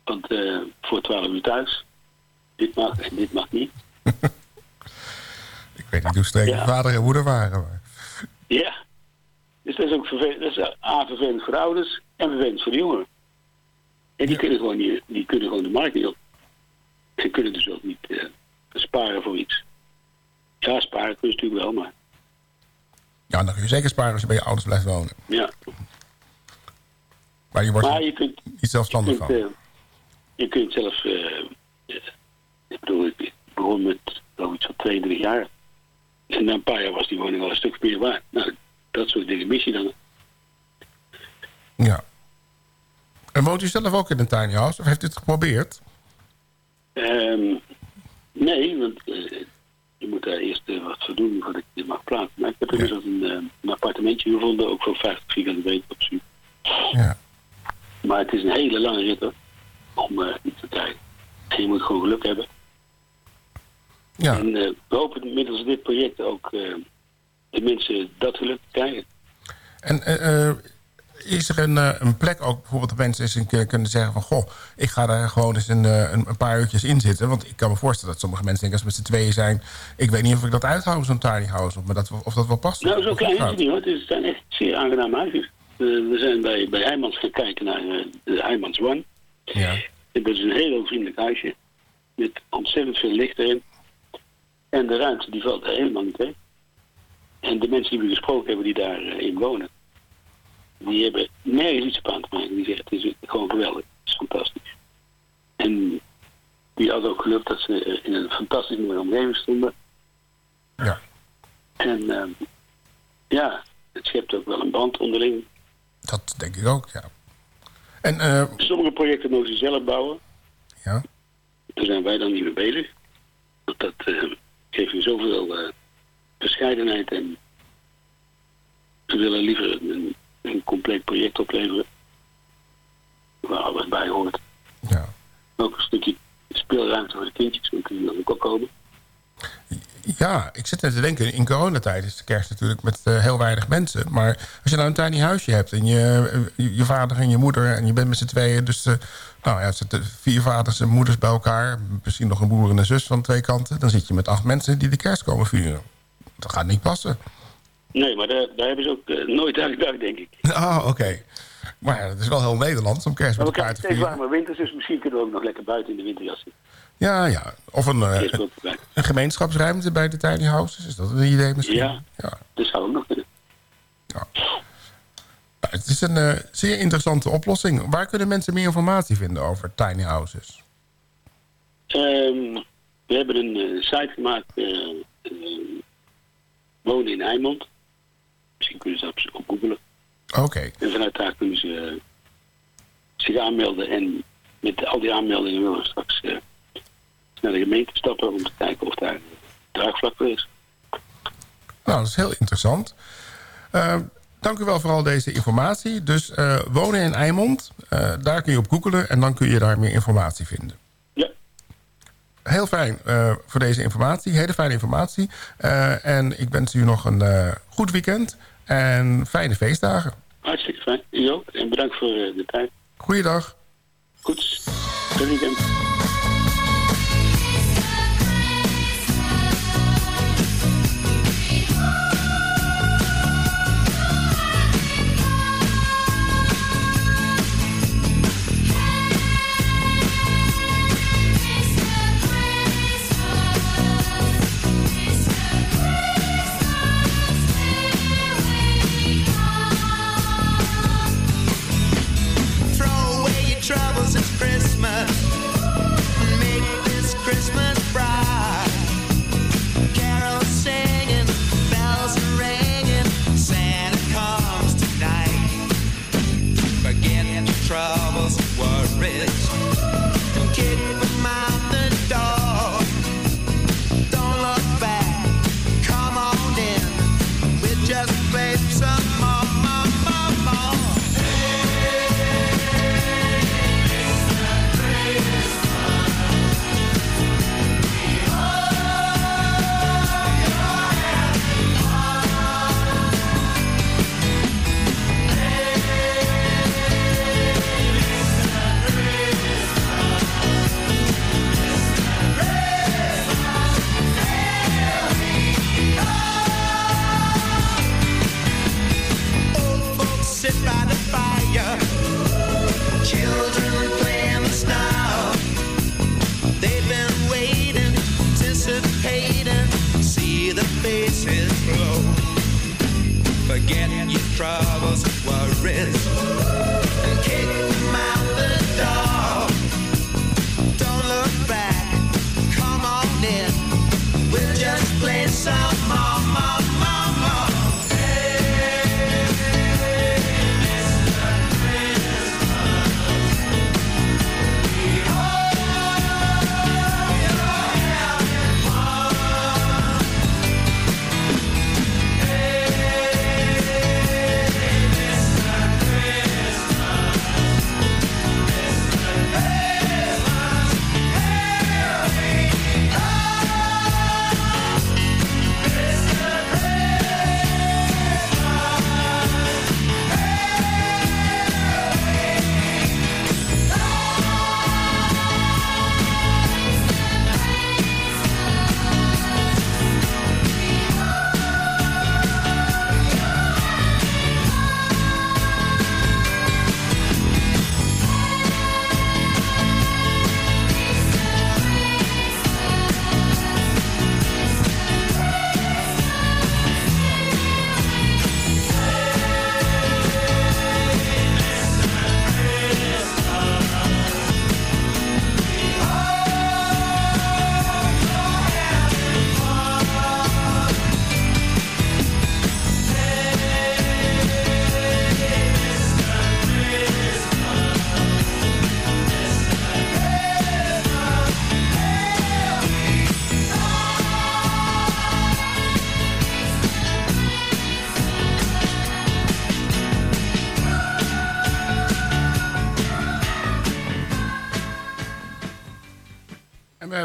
Speaker 17: Want eh, voor 12 uur thuis, dit mag en dit mag niet.
Speaker 12: Ik weet niet hoe streng
Speaker 17: Ja.
Speaker 12: vader en moeder waren. Maar...
Speaker 17: Ja. Dus dat is ook vervelend. Dat is A, vervelend voor de ouders en vervelend voor de jongeren. En die, kunnen, gewoon niet, die kunnen gewoon de markt niet op. Ze kunnen dus ook niet eh, sparen voor iets. Ja, sparen kun je natuurlijk wel, maar
Speaker 12: Ja, dan kun je zeker sparen als je bij je ouders blijft wonen.
Speaker 17: ja.
Speaker 12: Maar je wordt
Speaker 17: Maar je kunt,
Speaker 12: niet zelfstandig
Speaker 17: je kunt,
Speaker 12: van.
Speaker 17: eh, je kunt zelf... eh, eh, ik bedoel, ik begon met geloof ik, zo'n 22 jaar. En na een paar jaar was die woning al een stuk meer waard. Nou, dat soort dingen mis je dan.
Speaker 12: Ja. En woont u zelf ook in een tiny house? Of heeft u het geprobeerd?
Speaker 17: Ehm, nee, want eh, je moet daar eerst eh, wat voor doen voordat je dit mag plaatsen. Maar ik heb inmiddels een, eh, een appartementje gevonden, ook voor 50 vierkante meter op Zuid.
Speaker 12: Ja.
Speaker 17: Maar het is een hele lange rit hoor, om eh, iets te krijgen. En je moet gewoon geluk hebben.
Speaker 12: Ja.
Speaker 17: En we hopen middels dit project ook de mensen dat geluk te krijgen.
Speaker 12: En is er een, eh, een plek ook bijvoorbeeld dat mensen eens kunnen zeggen van... goh, ik ga daar gewoon eens een, eh, een, een paar uurtjes in zitten. Want ik kan me voorstellen dat sommige mensen denken als we met z'n tweeën zijn... ik weet niet of ik dat uithoud, zo'n tiny house. Of, maar dat, of dat wel past.
Speaker 17: Nou, zo klein is het niet hoor. Het zijn echt zeer aangename huisjes. We zijn bij, bij Heijmans gaan kijken naar eh, de Heijmans One.
Speaker 12: Ja.
Speaker 17: Dat is een heel vriendelijk huisje. Met ontzettend veel licht erin. En de ruimte die valt er helemaal niet in. En de mensen die we gesproken hebben die daarin in wonen. Die hebben nergens iets op aan te maken. Die zeggen het is gewoon geweldig. Het is fantastisch. En die hadden ook geluk dat ze eh, in een fantastisch mooie omgeving stonden.
Speaker 12: Ja.
Speaker 17: En ehm, ja, het schept ook wel een band onderling.
Speaker 12: Dat denk ik ook, ja. En, eh,
Speaker 17: Sommige projecten mogen ze zelf bouwen.
Speaker 12: Ja.
Speaker 17: Daar zijn wij dan niet mee bezig. Want dat eh, geeft je zoveel eh, verscheidenheid en we willen liever een, een compleet project opleveren. Waar alles bij hoort.
Speaker 12: Ja.
Speaker 17: Ook een stukje speelruimte voor de kindjes, want die wil ook komen.
Speaker 12: Ja, ik zit net te denken, in coronatijd is de kerst natuurlijk met eh, heel weinig mensen. Maar als je nou een tiny huisje hebt en je, eh, je vader en je moeder en je bent met z'n tweeën... dus eh, nou ja, zitten vier vaders en moeders bij elkaar, misschien nog een broer en een zus van twee kanten... dan zit je met acht mensen die de kerst komen vieren. Dat gaat niet passen.
Speaker 17: Nee, maar daar, daar hebben ze ook eh, nooit aan gedacht, denk ik.
Speaker 12: Ah, oké. Maar ja, het is wel heel Nederlands om kerst met
Speaker 17: we
Speaker 12: elkaar te
Speaker 17: steeds
Speaker 12: vieren.
Speaker 17: warme winters, dus misschien kunnen we ook nog lekker buiten in de winterjas zitten.
Speaker 12: Ja, ja. Of een, eh, een gemeenschapsruimte bij de tiny houses. Is dat een idee misschien?
Speaker 17: Ja,
Speaker 12: ja.
Speaker 17: dat zou ook nog kunnen.
Speaker 12: Nou, het is een eh, zeer interessante oplossing. Waar kunnen mensen meer informatie vinden over tiny houses?
Speaker 17: Ehm, we hebben een site gemaakt, Wonen in Eimond. Misschien kunnen ze dat op googelen.
Speaker 12: Oké.
Speaker 17: En vanuit daar kunnen ze zich aanmelden. En met al die aanmeldingen willen we straks eh, naar de gemeente stappen om te kijken of daar draagvlak voor is.
Speaker 12: Nou, dat is heel interessant. Eh, dank u wel voor al deze informatie. Dus eh, wonen in Eimond, daar kun je op googelen en dan kun je daar meer informatie vinden.
Speaker 17: Ja.
Speaker 12: Heel fijn voor deze informatie, hele fijne informatie. En ik wens u nog een goed weekend en fijne feestdagen.
Speaker 17: Hartstikke fijn. U ook. En bedankt voor eh, de tijd.
Speaker 12: Goeiedag.
Speaker 17: Goed. Tot weekend.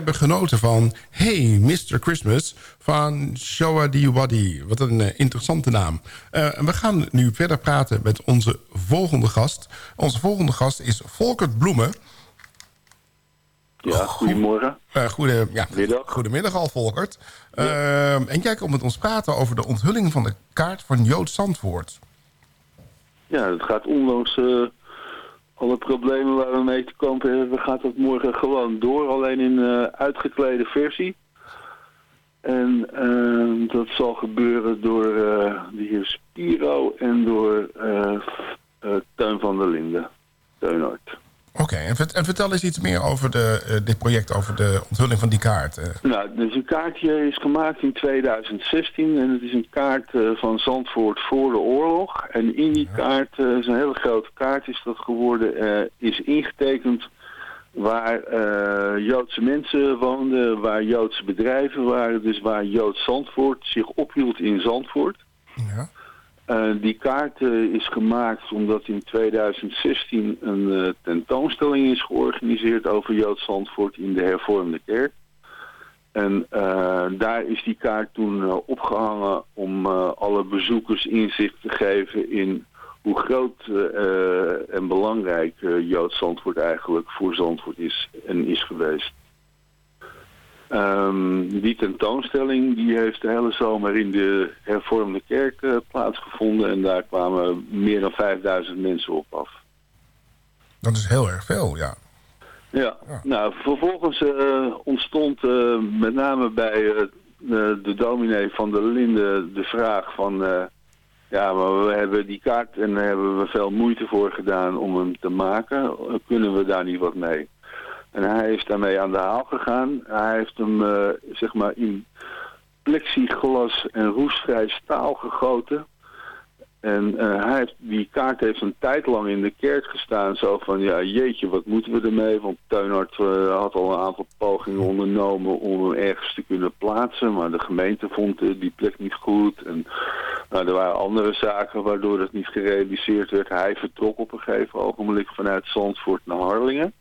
Speaker 12: Hebben genoten van Hey Mr. Christmas van Showa Wadi. Wat een eh, interessante naam. Eh, we gaan nu verder praten met onze volgende gast. Onze volgende gast is Volkert Bloemen.
Speaker 18: Ja, goedemorgen.
Speaker 12: Uh, goede, ja, Goedemiddag al, Volkert. Uh, en jij komt met ons praten over de onthulling van de kaart van Jood Zandvoort.
Speaker 18: Ja, het gaat ondanks eh, alle problemen waar we mee te kampen hebben, gaat dat morgen gewoon door. Alleen in eh, uitgeklede versie. En eh, dat zal gebeuren door eh, de heer Spiro en door eh, Teun van der Linden. Teunhard.
Speaker 12: Oké, en, en vertel eens iets meer over de, eh, dit project, over de onthulling van die kaart. eh.
Speaker 18: Nou, dus een kaartje is gemaakt in 2016 en het is een kaart eh, van Zandvoort voor de oorlog. En in die kaart, is een hele grote kaart is dat geworden, is ingetekend waar Joodse mensen woonden, waar Joodse bedrijven waren, dus waar Joods Zandvoort zich ophield in Zandvoort.
Speaker 12: Ja.
Speaker 18: Eh, die kaart eh, is gemaakt omdat in 2016 een eh, tentoonstelling is georganiseerd over Joods Zandvoort in de hervormde kerk. En daar is die kaart toen eh, opgehangen om alle bezoekers inzicht te geven in hoe groot en belangrijk Joods Zandvoort eigenlijk voor Zandvoort is en is geweest. Ehm, die tentoonstelling die heeft de hele zomer in de hervormde kerk eh, plaatsgevonden en daar kwamen meer dan 5000 mensen op af.
Speaker 12: Dat is heel erg veel, ja.
Speaker 18: Ja, nou vervolgens eh, ontstond eh, met name bij de, dominee van de Linde de vraag van... ja, maar we hebben die kaart en daar hebben we veel moeite voor gedaan om hem te maken. Kunnen we daar niet wat mee? En hij is daarmee aan de haal gegaan. Hij heeft hem eh, zeg maar in plexiglas en roestvrij staal gegoten. En eh, hij heeft, die kaart heeft een tijd lang in de kerk gestaan. Zo van, ja jeetje, wat moeten we ermee? Want Teunhard eh, had al een aantal pogingen ondernomen om hem ergens te kunnen plaatsen. Maar de gemeente vond die plek niet goed. En nou, er waren andere zaken waardoor het niet gerealiseerd werd. Hij vertrok op een gegeven ogenblik vanuit Zandvoort naar Harlingen.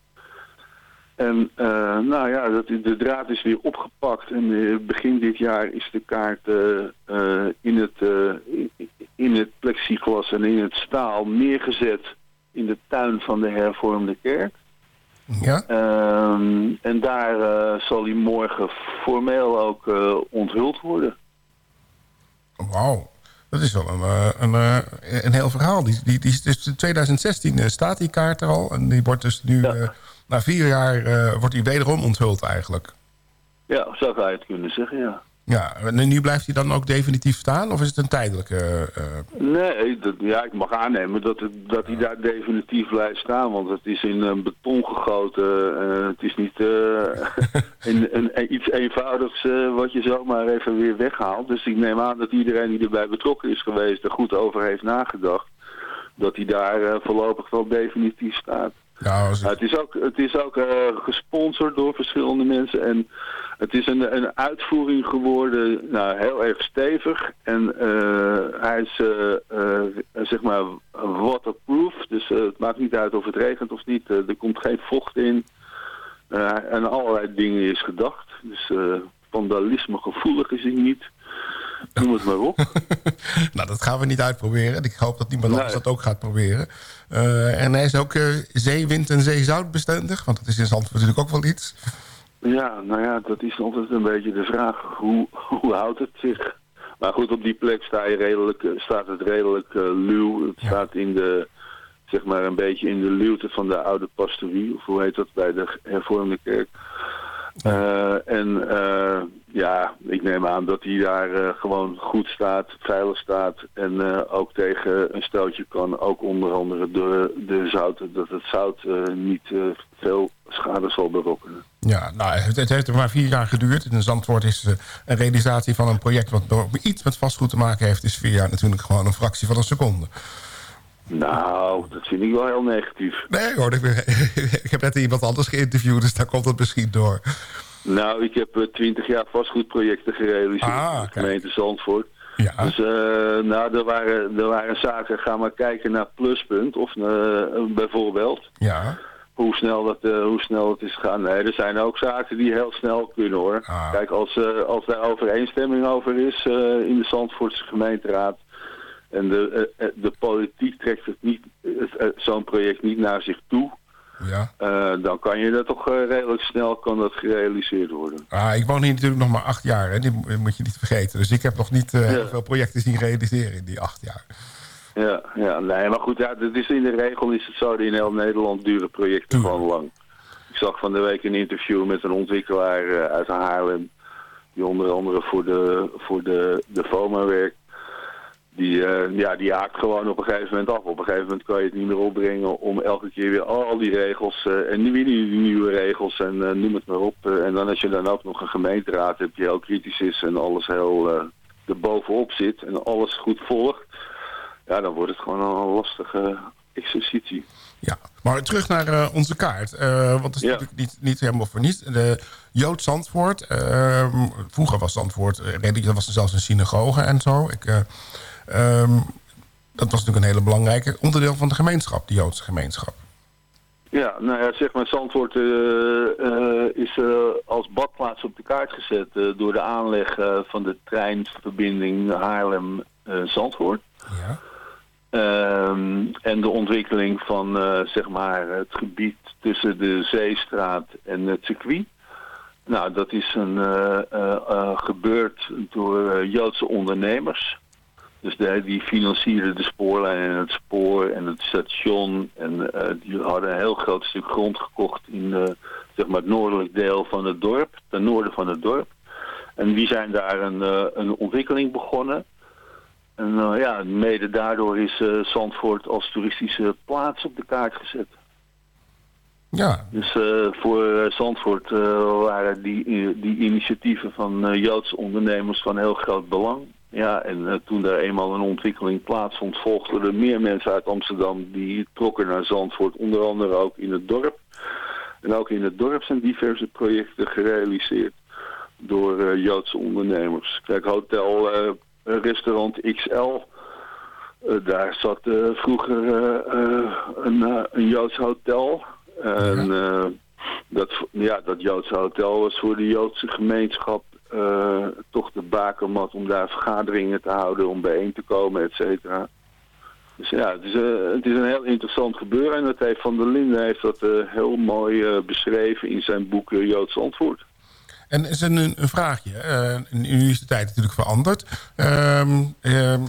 Speaker 18: En eh, nou ja, dat, de draad is weer opgepakt en eh, begin dit jaar is de kaart eh, in, het, in, het plexiglas en in het staal neergezet in de tuin van de hervormde kerk.
Speaker 12: Ja.
Speaker 18: Ehm, en daar zal hij morgen formeel ook onthuld worden.
Speaker 12: Wauw. Dat is wel een, een, een heel verhaal. Die, die, die, is- dus in 2016 eh, staat die kaart er al. En die wordt dus nu, na vier jaar, eh, wordt die wederom onthuld eigenlijk.
Speaker 18: Ja, zo zou je het kunnen zeggen, ja.
Speaker 12: Ja, en nu blijft hij dan ook definitief staan? Of is het een tijdelijke... eh,
Speaker 18: Nee, dat, ja, ik mag aannemen dat, het, dat hij daar definitief blijft staan. Want het is in een beton gegoten. eh, het is niet eh, een, een- iets eenvoudigs eh, wat je zomaar even weer weghaalt. Dus ik neem aan dat iedereen die erbij betrokken is geweest... er goed over heeft nagedacht. Dat hij daar eh, voorlopig wel definitief staat.
Speaker 12: Ja,
Speaker 18: Nou, het is ook, het is ook eh, gesponsord door verschillende mensen. En het is een, een uitvoering geworden, nou, heel erg stevig. En eh, hij is, eh, eh, zeg maar, waterproof. Dus eh, het maakt niet uit of het regent of niet. Eh, er komt geen vocht in. Eh, en allerlei dingen is gedacht. Dus eh, vandalisme gevoelig is hij niet. Noem het maar op.
Speaker 12: nou, dat gaan we niet uitproberen. Ik hoop dat niemand anders dat ook gaat proberen. Eh, en hij is ook eh, zeewind en zeezoutbestendig. Want dat is in Zandvoort natuurlijk ook wel iets.
Speaker 18: Ja, nou ja, dat is altijd een beetje de vraag. Hoe, hoe houdt het zich? Maar goed, op die plek sta je redelijk, eh, staat het redelijk luw. Het staat in de, zeg maar een beetje in de luwte van de oude pastorie. Of hoe heet dat bij de hervormde kerk. Eh, en eh, ja, ik neem aan dat hij daar eh, gewoon goed staat, veilig staat. En ook tegen een stootje kan. Ook onder andere de, de zouten, dat het zout niet veel schade zal berokkenen.
Speaker 12: Ja, nou, het, heeft er maar vier jaar geduurd. In Zandvoort is een realisatie van een project... wat door iets met vastgoed te maken heeft... is vier jaar natuurlijk gewoon een fractie van een seconde.
Speaker 18: Nou, dat vind ik wel heel negatief.
Speaker 12: Nee hoor, ik, ben- ik heb net iemand anders geïnterviewd... dus daar komt het misschien door.
Speaker 18: Nou, ik heb twintig jaar vastgoedprojecten gerealiseerd
Speaker 12: Ah,
Speaker 18: in de gemeente Zandvoort. Dus eh, nou, er waren, er waren zaken, ga maar kijken naar Pluspunt of eh, bijvoorbeeld.
Speaker 12: Ja.
Speaker 18: Hoe snel, dat, eh, hoe snel het is gegaan. Nee, er zijn ook zaken die heel snel kunnen hoor.
Speaker 12: Ah.
Speaker 18: Kijk, als, eh, als daar overeenstemming over is eh, in de Zandvoortse gemeenteraad... en de, eh, eh, de politiek trekt het niet, eh, zo'n project niet naar zich toe...
Speaker 12: Ja.
Speaker 18: dan kan je dat toch redelijk snel kan dat gerealiseerd worden.
Speaker 12: Ah, ik woon hier natuurlijk nog maar acht jaar, hè? die mo- moet je niet vergeten. Dus ik heb nog niet heel veel projecten zien realiseren in die acht jaar.
Speaker 18: Ja, ja, nee, maar goed, ja, dat is in de regel is het zo dat in heel Nederland duren projecten gewoon lang. Ik zag van de week een interview met een ontwikkelaar uit Haarlem, die onder andere voor de, voor de, de FOMA werkt. Die, eh, ja, die haakt gewoon op een gegeven moment af. Op een gegeven moment kan je het niet meer opbrengen om elke keer weer al die regels eh, en weer die, die nieuwe regels en eh, noem het maar op. En dan als je dan ook nog een gemeenteraad hebt die heel kritisch is en alles heel eh er bovenop zit en alles goed volgt. Ja, dan wordt het gewoon een lastige exercitie.
Speaker 12: Maar terug naar onze kaart. want het is natuurlijk niet, niet helemaal voor niets. De Jood Zandvoort. eh, vroeger was Zandvoort... er was er zelfs een synagoge en zo. Ik, eh, ehm, dat was natuurlijk een hele belangrijke onderdeel van de gemeenschap. De Joodse gemeenschap.
Speaker 18: Ja, nou ja, zeg maar, Zandvoort eh, eh, is eh, als badplaats op de kaart gezet door de aanleg van de treinverbinding Haarlem-Zandvoort.
Speaker 12: Ja.
Speaker 18: Ehm, en de ontwikkeling van zeg maar het gebied tussen de Zeestraat en het circuit. Nou, dat is een, gebeurd door Joodse ondernemers. Dus de, die financierden de spoorlijn en het spoor en het station. En eh, die hadden een heel groot stuk grond gekocht in eh, zeg maar het noordelijk deel van het dorp, ten noorden van het dorp. En die zijn daar een, eh, een ontwikkeling begonnen. En ja, mede daardoor is Zandvoort als toeristische plaats op de kaart gezet.
Speaker 12: Ja.
Speaker 18: Dus voor Zandvoort waren die, die initiatieven van Joodse ondernemers van heel groot belang. Ja, en eh, toen er eenmaal een ontwikkeling plaatsvond, volgden er meer mensen uit Amsterdam die trokken naar Zandvoort, onder andere ook in het dorp. En ook in het dorp zijn diverse projecten gerealiseerd door eh, Joodse ondernemers. Kijk, hotel, eh, restaurant XL, daar zat vroeger een, een Joods hotel. En dat, ja, dat Joodse hotel was voor de Joodse gemeenschap eh, toch de bakermat om daar vergaderingen te houden, om bijeen te komen, et cetera. Dus ja, het is, eh, het is een heel interessant gebeuren en dat heeft Van der Linden heeft dat eh, heel mooi beschreven in zijn boek Joods Antwoord.
Speaker 12: En is een, een vraagje. nu is de tijd natuurlijk veranderd. Ehm, ehm,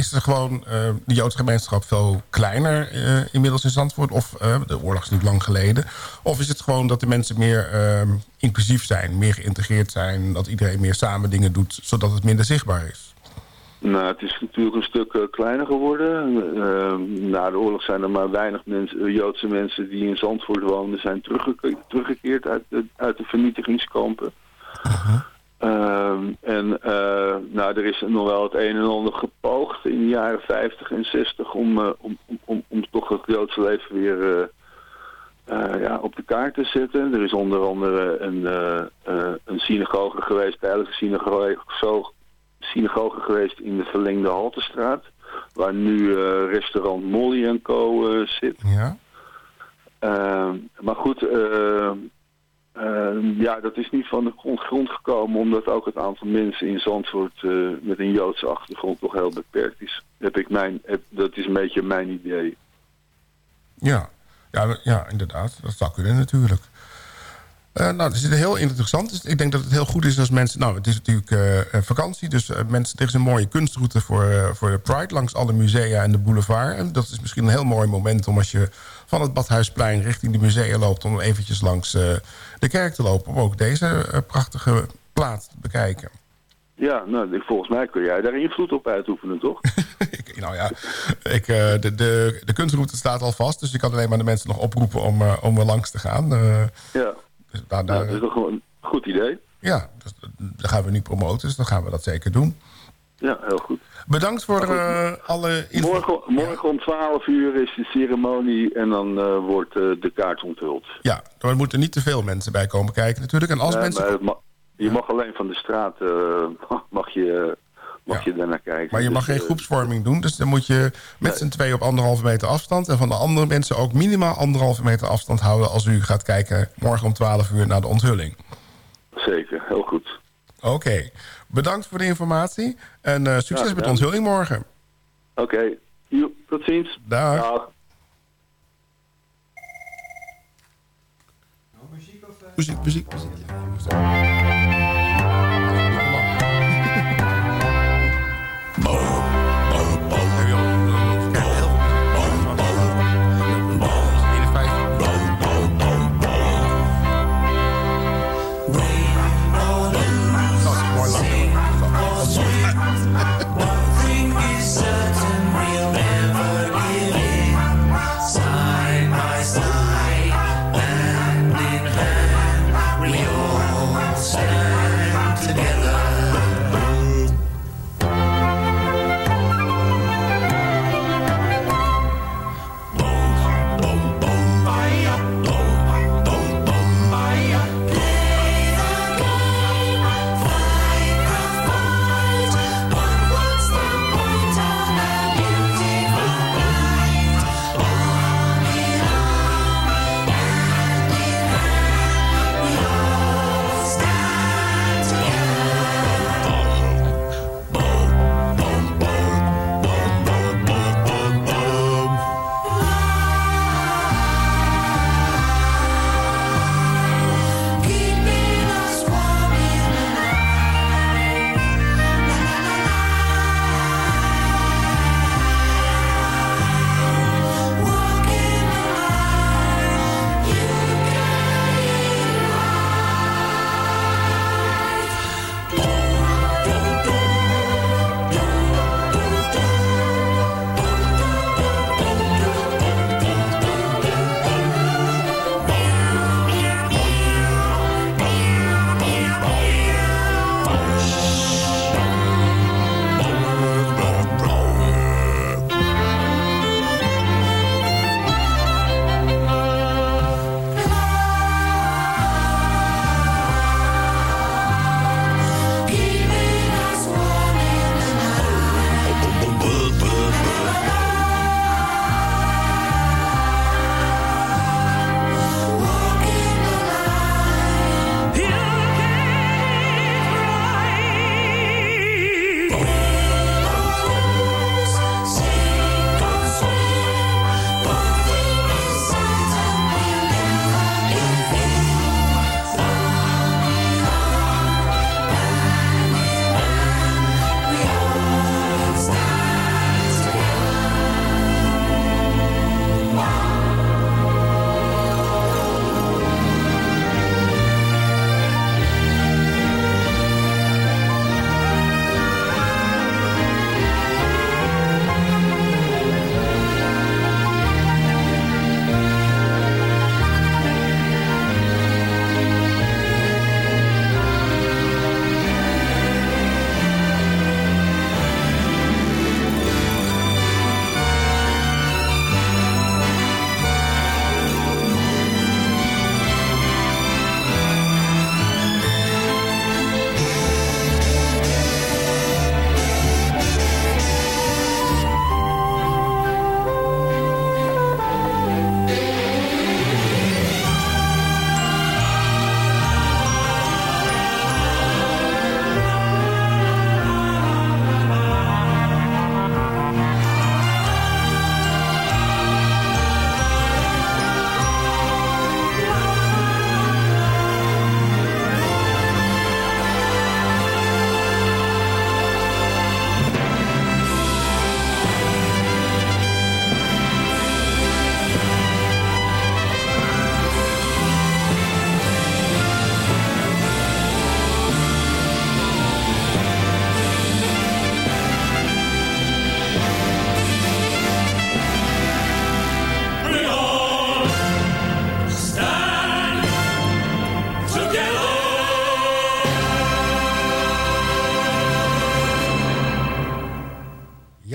Speaker 12: is er gewoon eh, de Joodse gemeenschap veel kleiner eh, inmiddels in Zandvoort? Of eh, de oorlog is niet lang geleden? Of is het gewoon dat de mensen meer eh, inclusief zijn, meer geïntegreerd zijn... dat iedereen meer samen dingen doet, zodat het minder zichtbaar is?
Speaker 18: Nou, het is natuurlijk een stuk kleiner geworden. Eh, na de oorlog zijn er maar weinig mensen, Joodse mensen die in Zandvoort woonden... zijn teruggeke- teruggekeerd uit de, uit de vernietigingskampen. Ehm, en eh, nou, er is nog wel het een en ander gepoogd in de jaren 50 en 60 om, eh, om, om, om, om toch het Joodse leven weer eh, ja, op de kaart te zetten. Er is onder andere een, een synagoge geweest, tijdelijke synagoge, zo- synagoge geweest in de verlengde Haltestraat. Waar nu restaurant Molly Co. zit.
Speaker 12: Ja.
Speaker 18: Ehm, maar goed, ehm, ja, dat is niet van de grond, gekomen omdat ook het aantal mensen in Zandvoort eh, met een Joodse achtergrond toch heel beperkt is. Heb ik mijn, dat is een beetje mijn idee.
Speaker 12: Ja. Ja, ja, inderdaad. Dat zou kunnen natuurlijk. Eh, nou, dat is heel interessant. Dus ik denk dat het heel goed is als mensen... Nou, het is natuurlijk eh, eh, vakantie. Dus mensen, er is een mooie kunstroute voor, voor de Pride... langs alle musea en de boulevard. En dat is misschien een heel mooi moment... om als je van het Badhuisplein richting de musea loopt... om eventjes langs de kerk te lopen... om ook deze prachtige plaats te bekijken.
Speaker 18: Ja, nou, ik- volgens mij kun jij daar invloed op uitoefenen, toch?
Speaker 12: Nou ja, ik, de, de, de kunstroute staat al vast... dus ik kan alleen maar de mensen nog oproepen om, om er langs te gaan.
Speaker 18: Ja,
Speaker 12: dus daar,
Speaker 18: nou,
Speaker 12: daar,
Speaker 18: dat is toch gewoon een goed idee.
Speaker 12: Ja, dus dat gaan we nu promoten, dus dan gaan we dat zeker doen.
Speaker 18: Ja, heel goed.
Speaker 12: Bedankt voor eh, alle.
Speaker 18: Morgen, morgen om 12 uur is de ceremonie en dan eh, wordt eh, de kaart onthuld.
Speaker 12: Ja, er moeten niet te veel mensen bij komen kijken natuurlijk. En als mensen...
Speaker 18: je mag alleen van de straat eh, mag je, mag je daarnaar kijken.
Speaker 12: Maar je mag
Speaker 18: Dus,
Speaker 12: geen
Speaker 18: eh,
Speaker 12: groepsvorming doen. Dus dan moet je met z'n twee op anderhalve meter afstand. En van de andere mensen ook minimaal anderhalve meter afstand houden... als u gaat kijken morgen om 12 uur naar de onthulling.
Speaker 18: Zeker, heel goed.
Speaker 12: Oké, bedankt voor de informatie. En eh, succes
Speaker 18: Ja,
Speaker 12: met de onthulling morgen.
Speaker 18: Oké, tot ziens.
Speaker 12: Dag. Muziek, muziek, muziek.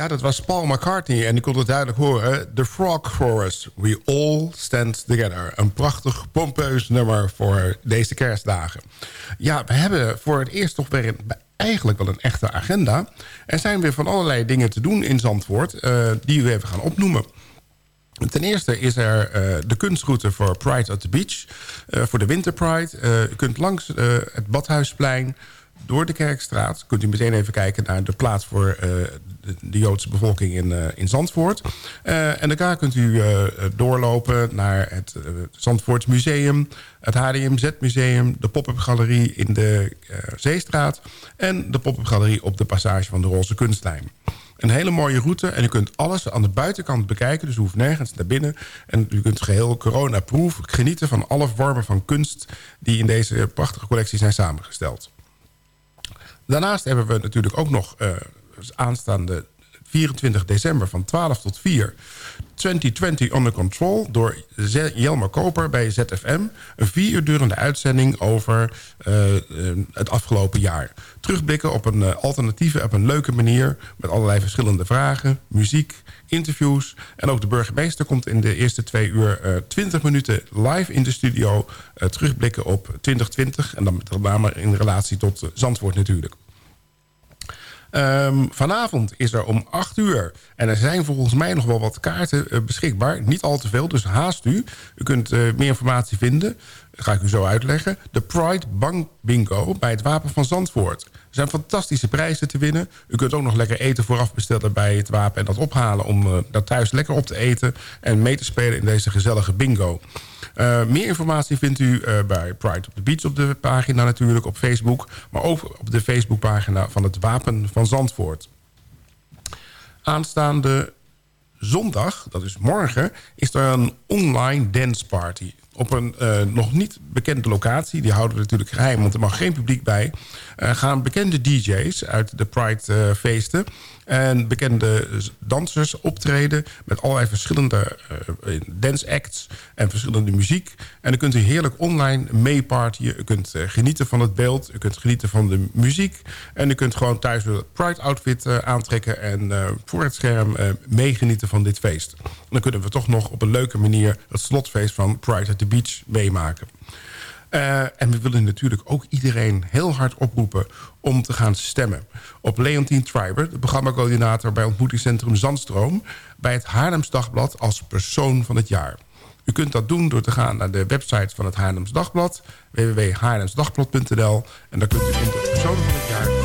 Speaker 12: Dat was Paul McCartney en ik kon het duidelijk horen. The Frog Chorus, We All Stand Together. Een prachtig, pompeus nummer voor deze kerstdagen. Ja, we hebben voor het eerst toch weer eigenlijk wel een echte agenda. Er zijn weer van allerlei dingen te doen in Zandvoort... eh, die we even gaan opnoemen. Ten eerste is er eh, de kunstroute voor Pride at the Beach. eh, voor de Winter Pride. U kunt langs het Badhuisplein door de Kerkstraat. Kunt u meteen even kijken naar de plaats voor eh, de, Joodse bevolking in, eh, in Zandvoort. Eh, en daarna kunt u eh, doorlopen naar het Zandvoorts Museum... het HDMZ Museum, de pop-up galerie in de Zeestraat... en de pop-up galerie op de passage van de Roze Kunstlijn. Een hele mooie route en u kunt alles aan de buitenkant bekijken. Dus u hoeft nergens naar binnen. En u kunt geheel corona-proof genieten van alle vormen van kunst... die in deze prachtige collectie zijn samengesteld. Daarnaast hebben we natuurlijk ook nog aanstaande 24 december van 12 tot 4... 2020 Under Control door Jelmer Koper bij ZFM. Een vier uur durende uitzending over eh, eh, het afgelopen jaar. Terugblikken op een eh, alternatieve, op een leuke manier... met allerlei verschillende vragen, muziek, interviews. En ook de burgemeester komt in de eerste twee uur eh 20 minuten live in de studio... terugblikken op 2020 en dan met name in relatie tot Zandvoort natuurlijk. Ehm, vanavond is er om 8 uur. En er zijn volgens mij nog wel wat kaarten eh, beschikbaar. Niet al te veel, dus haast u. U kunt eh, meer informatie vinden. Ga ik u zo uitleggen. De Pride Bank Bingo bij het Wapen van Zandvoort. Er zijn fantastische prijzen te winnen. U kunt ook nog lekker eten vooraf bestellen bij het Wapen... en dat ophalen om eh, dat thuis lekker op te eten... en mee te spelen in deze gezellige bingo. Eh, meer informatie vindt u eh, bij Pride op the Beach op de pagina natuurlijk, op Facebook. Maar ook op de Facebookpagina van het Wapen van Zandvoort. Aanstaande zondag, dat is morgen, is er een online dance party. Op een eh, nog niet bekende locatie. Die houden we natuurlijk geheim, want er mag geen publiek bij. Eh, gaan bekende DJ's uit de Pride-feesten... en bekende dansers optreden... met allerlei verschillende eh, dance acts en verschillende muziek. En dan kunt u heerlijk online meepartyen. U kunt eh, genieten van het beeld. U kunt genieten van de muziek. En u kunt gewoon thuis een Pride-outfit eh, aantrekken... en eh, voor het scherm eh, meegenieten van dit feest. Dan kunnen we toch nog op een leuke manier... het slotfeest van Pride at Beach meemaken. Eh, en we willen natuurlijk ook iedereen heel hard oproepen om te gaan stemmen. Op Leontien Triber, de programmacoördinator bij ontmoetingscentrum Zandstroom... bij het Haarlems Dagblad als persoon van het jaar. U kunt dat doen door te gaan naar de website van het Haarlems Dagblad... www.haarlemsdagblad.nl en daar kunt u in de persoon van het jaar